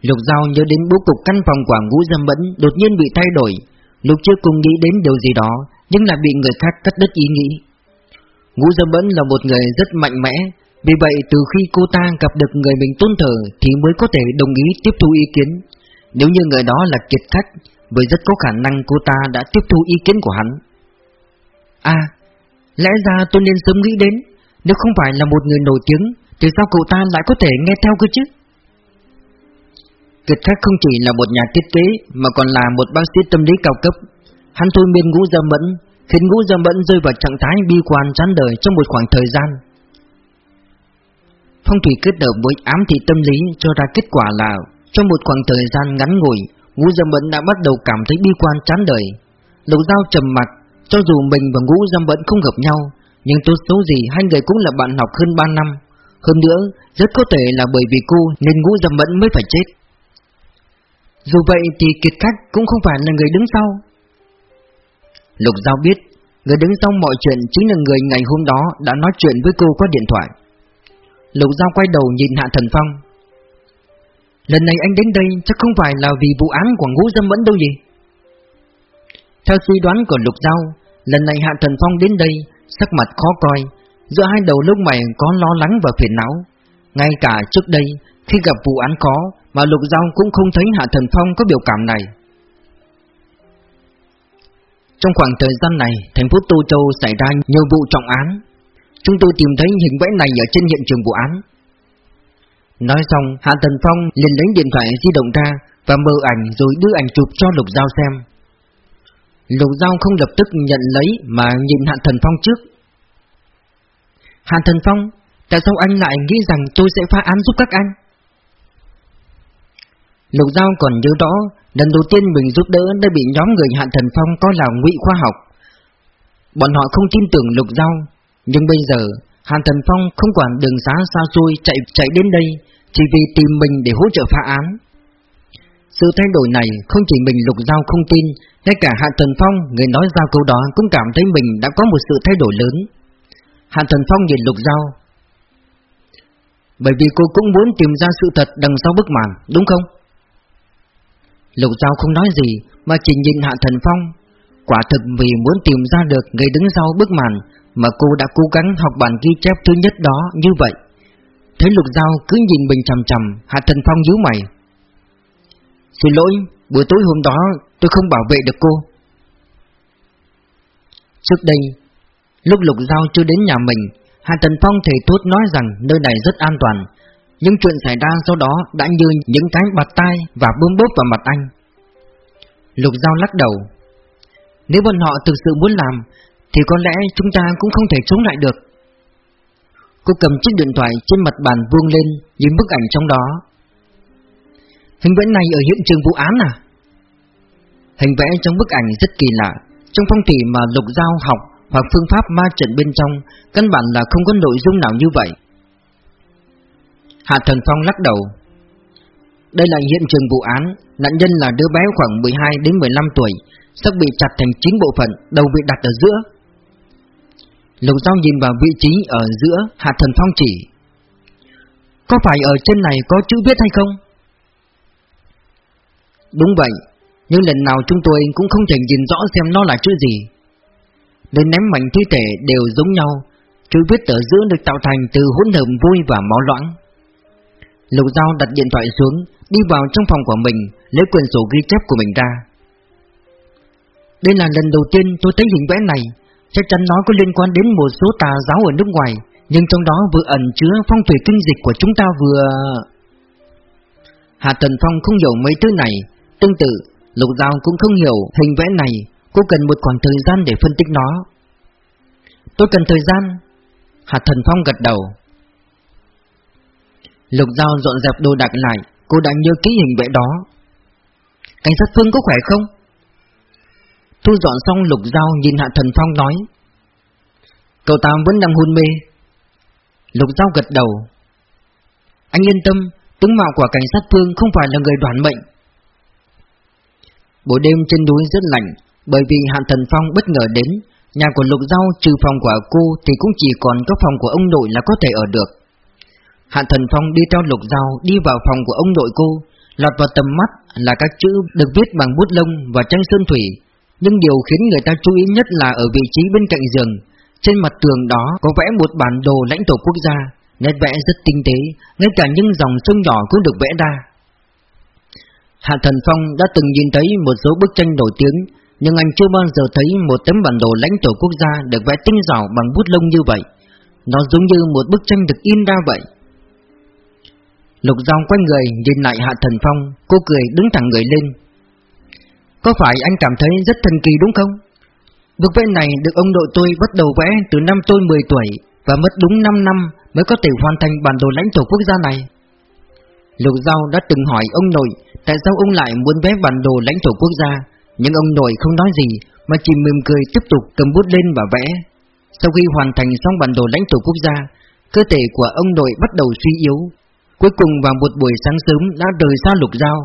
Lục Giao nhớ đến bố cục căn phòng của Ngũ Dâm Bẫn Đột nhiên bị thay đổi Lục chưa cùng nghĩ đến điều gì đó nhưng lại bị người khác cắt đứt ý nghĩ. Ngũ Dâm Bẫn là một người rất mạnh mẽ, vì vậy từ khi cô ta gặp được người mình tôn thờ thì mới có thể đồng ý tiếp thu ý kiến. Nếu như người đó là kiệt khách, với rất có khả năng cô ta đã tiếp thu ý kiến của hắn. À, lẽ ra tôi nên sớm nghĩ đến, nếu không phải là một người nổi tiếng, thì sao cậu ta lại có thể nghe theo cơ chứ? Kiệt khách không chỉ là một nhà thiết kế mà còn là một bác sĩ tâm lý cao cấp. Hắn thôi miên ngũ dâm mẫn Khiến ngũ dâm mẫn rơi vào trạng thái bi quan chán đời trong một khoảng thời gian. Phong thủy kết hợp với ám thị tâm lý cho ra kết quả là Trong một khoảng thời gian ngắn ngủi Ngũ dâm mẫn đã bắt đầu cảm thấy bi quan chán đời. Lục dao trầm mặc Cho dù mình và ngũ dâm mẫn không gặp nhau nhưng tốt xấu gì hai người cũng là bạn học hơn 3 năm Hơn nữa Rất có thể là bởi vì cô Nên ngũ dâm mẫn mới phải chết Dù vậy thì kiệt khách cũng không phải là người đứng sau Lục Giao biết, người đứng sau mọi chuyện chính là người ngày hôm đó đã nói chuyện với cô qua điện thoại. Lục Giao quay đầu nhìn Hạ Thần Phong. Lần này anh đến đây chắc không phải là vì vụ án của ngũ dâm mẫn đâu gì? Theo suy đoán của Lục Giao, lần này Hạ Thần Phong đến đây, sắc mặt khó coi, giữa hai đầu lông mày có lo lắng và phiền não. Ngay cả trước đây, khi gặp vụ án khó, mà Lục Giao cũng không thấy Hạ Thần Phong có biểu cảm này. Trong khoảng thời gian này, thành phố Tô Châu xảy ra nhiều vụ trọng án. Chúng tôi tìm thấy hình vẽ này ở trên hiện trường vụ án. Nói xong, Hạ thần Phong liền lấy điện thoại di động ra và mở ảnh rồi đưa ảnh chụp cho Lục Giao xem. Lục Giao không lập tức nhận lấy mà nhìn Hàn Thần Phong trước. Hàn Thần Phong, tại sao anh lại nghĩ rằng tôi sẽ phá án giúp các anh? Lục Giao còn nhớ rõ Lần đầu tiên mình giúp đỡ đã bị nhóm người Hàn Thần Phong có là ngụy khoa học. Bọn họ không tin tưởng Lục Giao, nhưng bây giờ Hàn Thần Phong không quản đường xá xa xôi chạy chạy đến đây chỉ vì tìm mình để hỗ trợ phá án. Sự thay đổi này không chỉ mình Lục Giao không tin, ngay cả Hạ Thần Phong, người nói ra câu đó cũng cảm thấy mình đã có một sự thay đổi lớn. Hạ Thần Phong nhìn Lục Giao. Bởi vì cô cũng muốn tìm ra sự thật đằng sau bức màn, đúng không? Lục Giao không nói gì mà chỉ nhìn Hạ Thần Phong Quả thực vì muốn tìm ra được người đứng sau bức màn Mà cô đã cố gắng học bản ghi chép thứ nhất đó như vậy Thấy Lục Giao cứ nhìn mình chầm chầm Hạ Thần Phong nhíu mày Xin lỗi, buổi tối hôm đó tôi không bảo vệ được cô Trước đây, lúc Lục Giao chưa đến nhà mình, Hà Tần Phong thầy thuốc nói rằng nơi này rất an toàn, nhưng chuyện xảy ra sau đó đã như những cái bạt tai và bơm bốp vào mặt anh. Lục Giao lắc đầu. Nếu bọn họ thực sự muốn làm, thì có lẽ chúng ta cũng không thể chống lại được. Cô cầm chiếc điện thoại trên mặt bàn vuông lên, nhìn bức ảnh trong đó. Hình vẽ này ở hiện trường vụ án à? Hình vẽ trong bức ảnh rất kỳ lạ, trong phong thủy mà Lục Giao học hoặc phương pháp ma trận bên trong, căn bản là không có nội dung nào như vậy. Hạ Thần Phong lắc đầu. Đây là hiện trường vụ án, nạn nhân là đứa bé khoảng 12 đến 15 tuổi, xác bị chặt thành 9 bộ phận, đầu bị đặt ở giữa. Lục Giao nhìn vào vị trí ở giữa, Hạ Thần Phong chỉ. Có phải ở trên này có chữ viết hay không? Đúng vậy, nhưng lần nào chúng tôi cũng không thể nhìn rõ xem nó là chữ gì. Nên ném mảnh thi thể đều giống nhau, chữ viết ở giữa được tạo thành từ hỗn hợp vui và máu loãng. Lục Giao đặt điện thoại xuống, đi vào trong phòng của mình, lấy quyển sổ ghi chép của mình ra. Đây là lần đầu tiên tôi thấy hình vẽ này, chắc chắn nó có liên quan đến một số tà giáo ở nước ngoài, nhưng trong đó vừa ẩn chứa phong thủy kinh dịch của chúng ta vừa... Hạ Tần Phong không hiểu mấy thứ này, tương tự, Lục Giao cũng không hiểu hình vẽ này, cô cần một khoảng thời gian để phân tích nó. Tôi cần thời gian. Hạ Thần Phong gật đầu. Lục Giao dọn dẹp đồ đạc lại, cô đã nhớ ký hình vẽ đó. Cảnh sát Phương có khỏe không? Thu dọn xong Lục Giao nhìn Hạ Thần Phong nói. Cậu ta vẫn đang hôn mê. Lục Giao gật đầu. Anh yên tâm, tướng mạo của cảnh sát Phương không phải là người đoán mệnh. Buổi đêm trên núi rất lạnh, bởi vì Hạ Thần Phong bất ngờ đến, nhà của Lục Giao trừ phòng của cô thì cũng chỉ còn có phòng của ông nội là có thể ở được. Hạ Thần Phong đi theo Lục Giao đi vào phòng của ông nội cô, lọt vào tầm mắt là các chữ được viết bằng bút lông và tranh sơn thủy. Nhưng điều khiến người ta chú ý nhất là ở vị trí bên cạnh giường, trên mặt tường đó có vẽ một bản đồ lãnh thổ quốc gia, nét vẽ rất tinh tế, ngay cả những dòng sông nhỏ cũng được vẽ ra. Hạ Thần Phong đã từng nhìn thấy một số bức tranh nổi tiếng, nhưng anh chưa bao giờ thấy một tấm bản đồ lãnh thổ quốc gia được vẽ tinh xảo bằng bút lông như vậy. Nó giống như một bức tranh được in ra vậy. Lục Giao quay người nhìn lại Hạ Thần Phong, cô cười đứng thẳng người lên. Có phải anh cảm thấy rất thần kỳ đúng không? Bức vẽ này được ông nội tôi bắt đầu vẽ từ năm tôi 10 tuổi và mất đúng 5 năm mới có thể hoàn thành bản đồ lãnh thổ quốc gia này. Lục Giao đã từng hỏi ông nội tại sao ông lại muốn vẽ bản đồ lãnh thổ quốc gia, nhưng ông nội không nói gì mà chỉ mỉm cười tiếp tục cầm bút lên và vẽ. Sau khi hoàn thành xong bản đồ lãnh thổ quốc gia, cơ thể của ông nội bắt đầu suy yếu, Cuối cùng vào một buổi sáng sớm đã rời xa lục giao.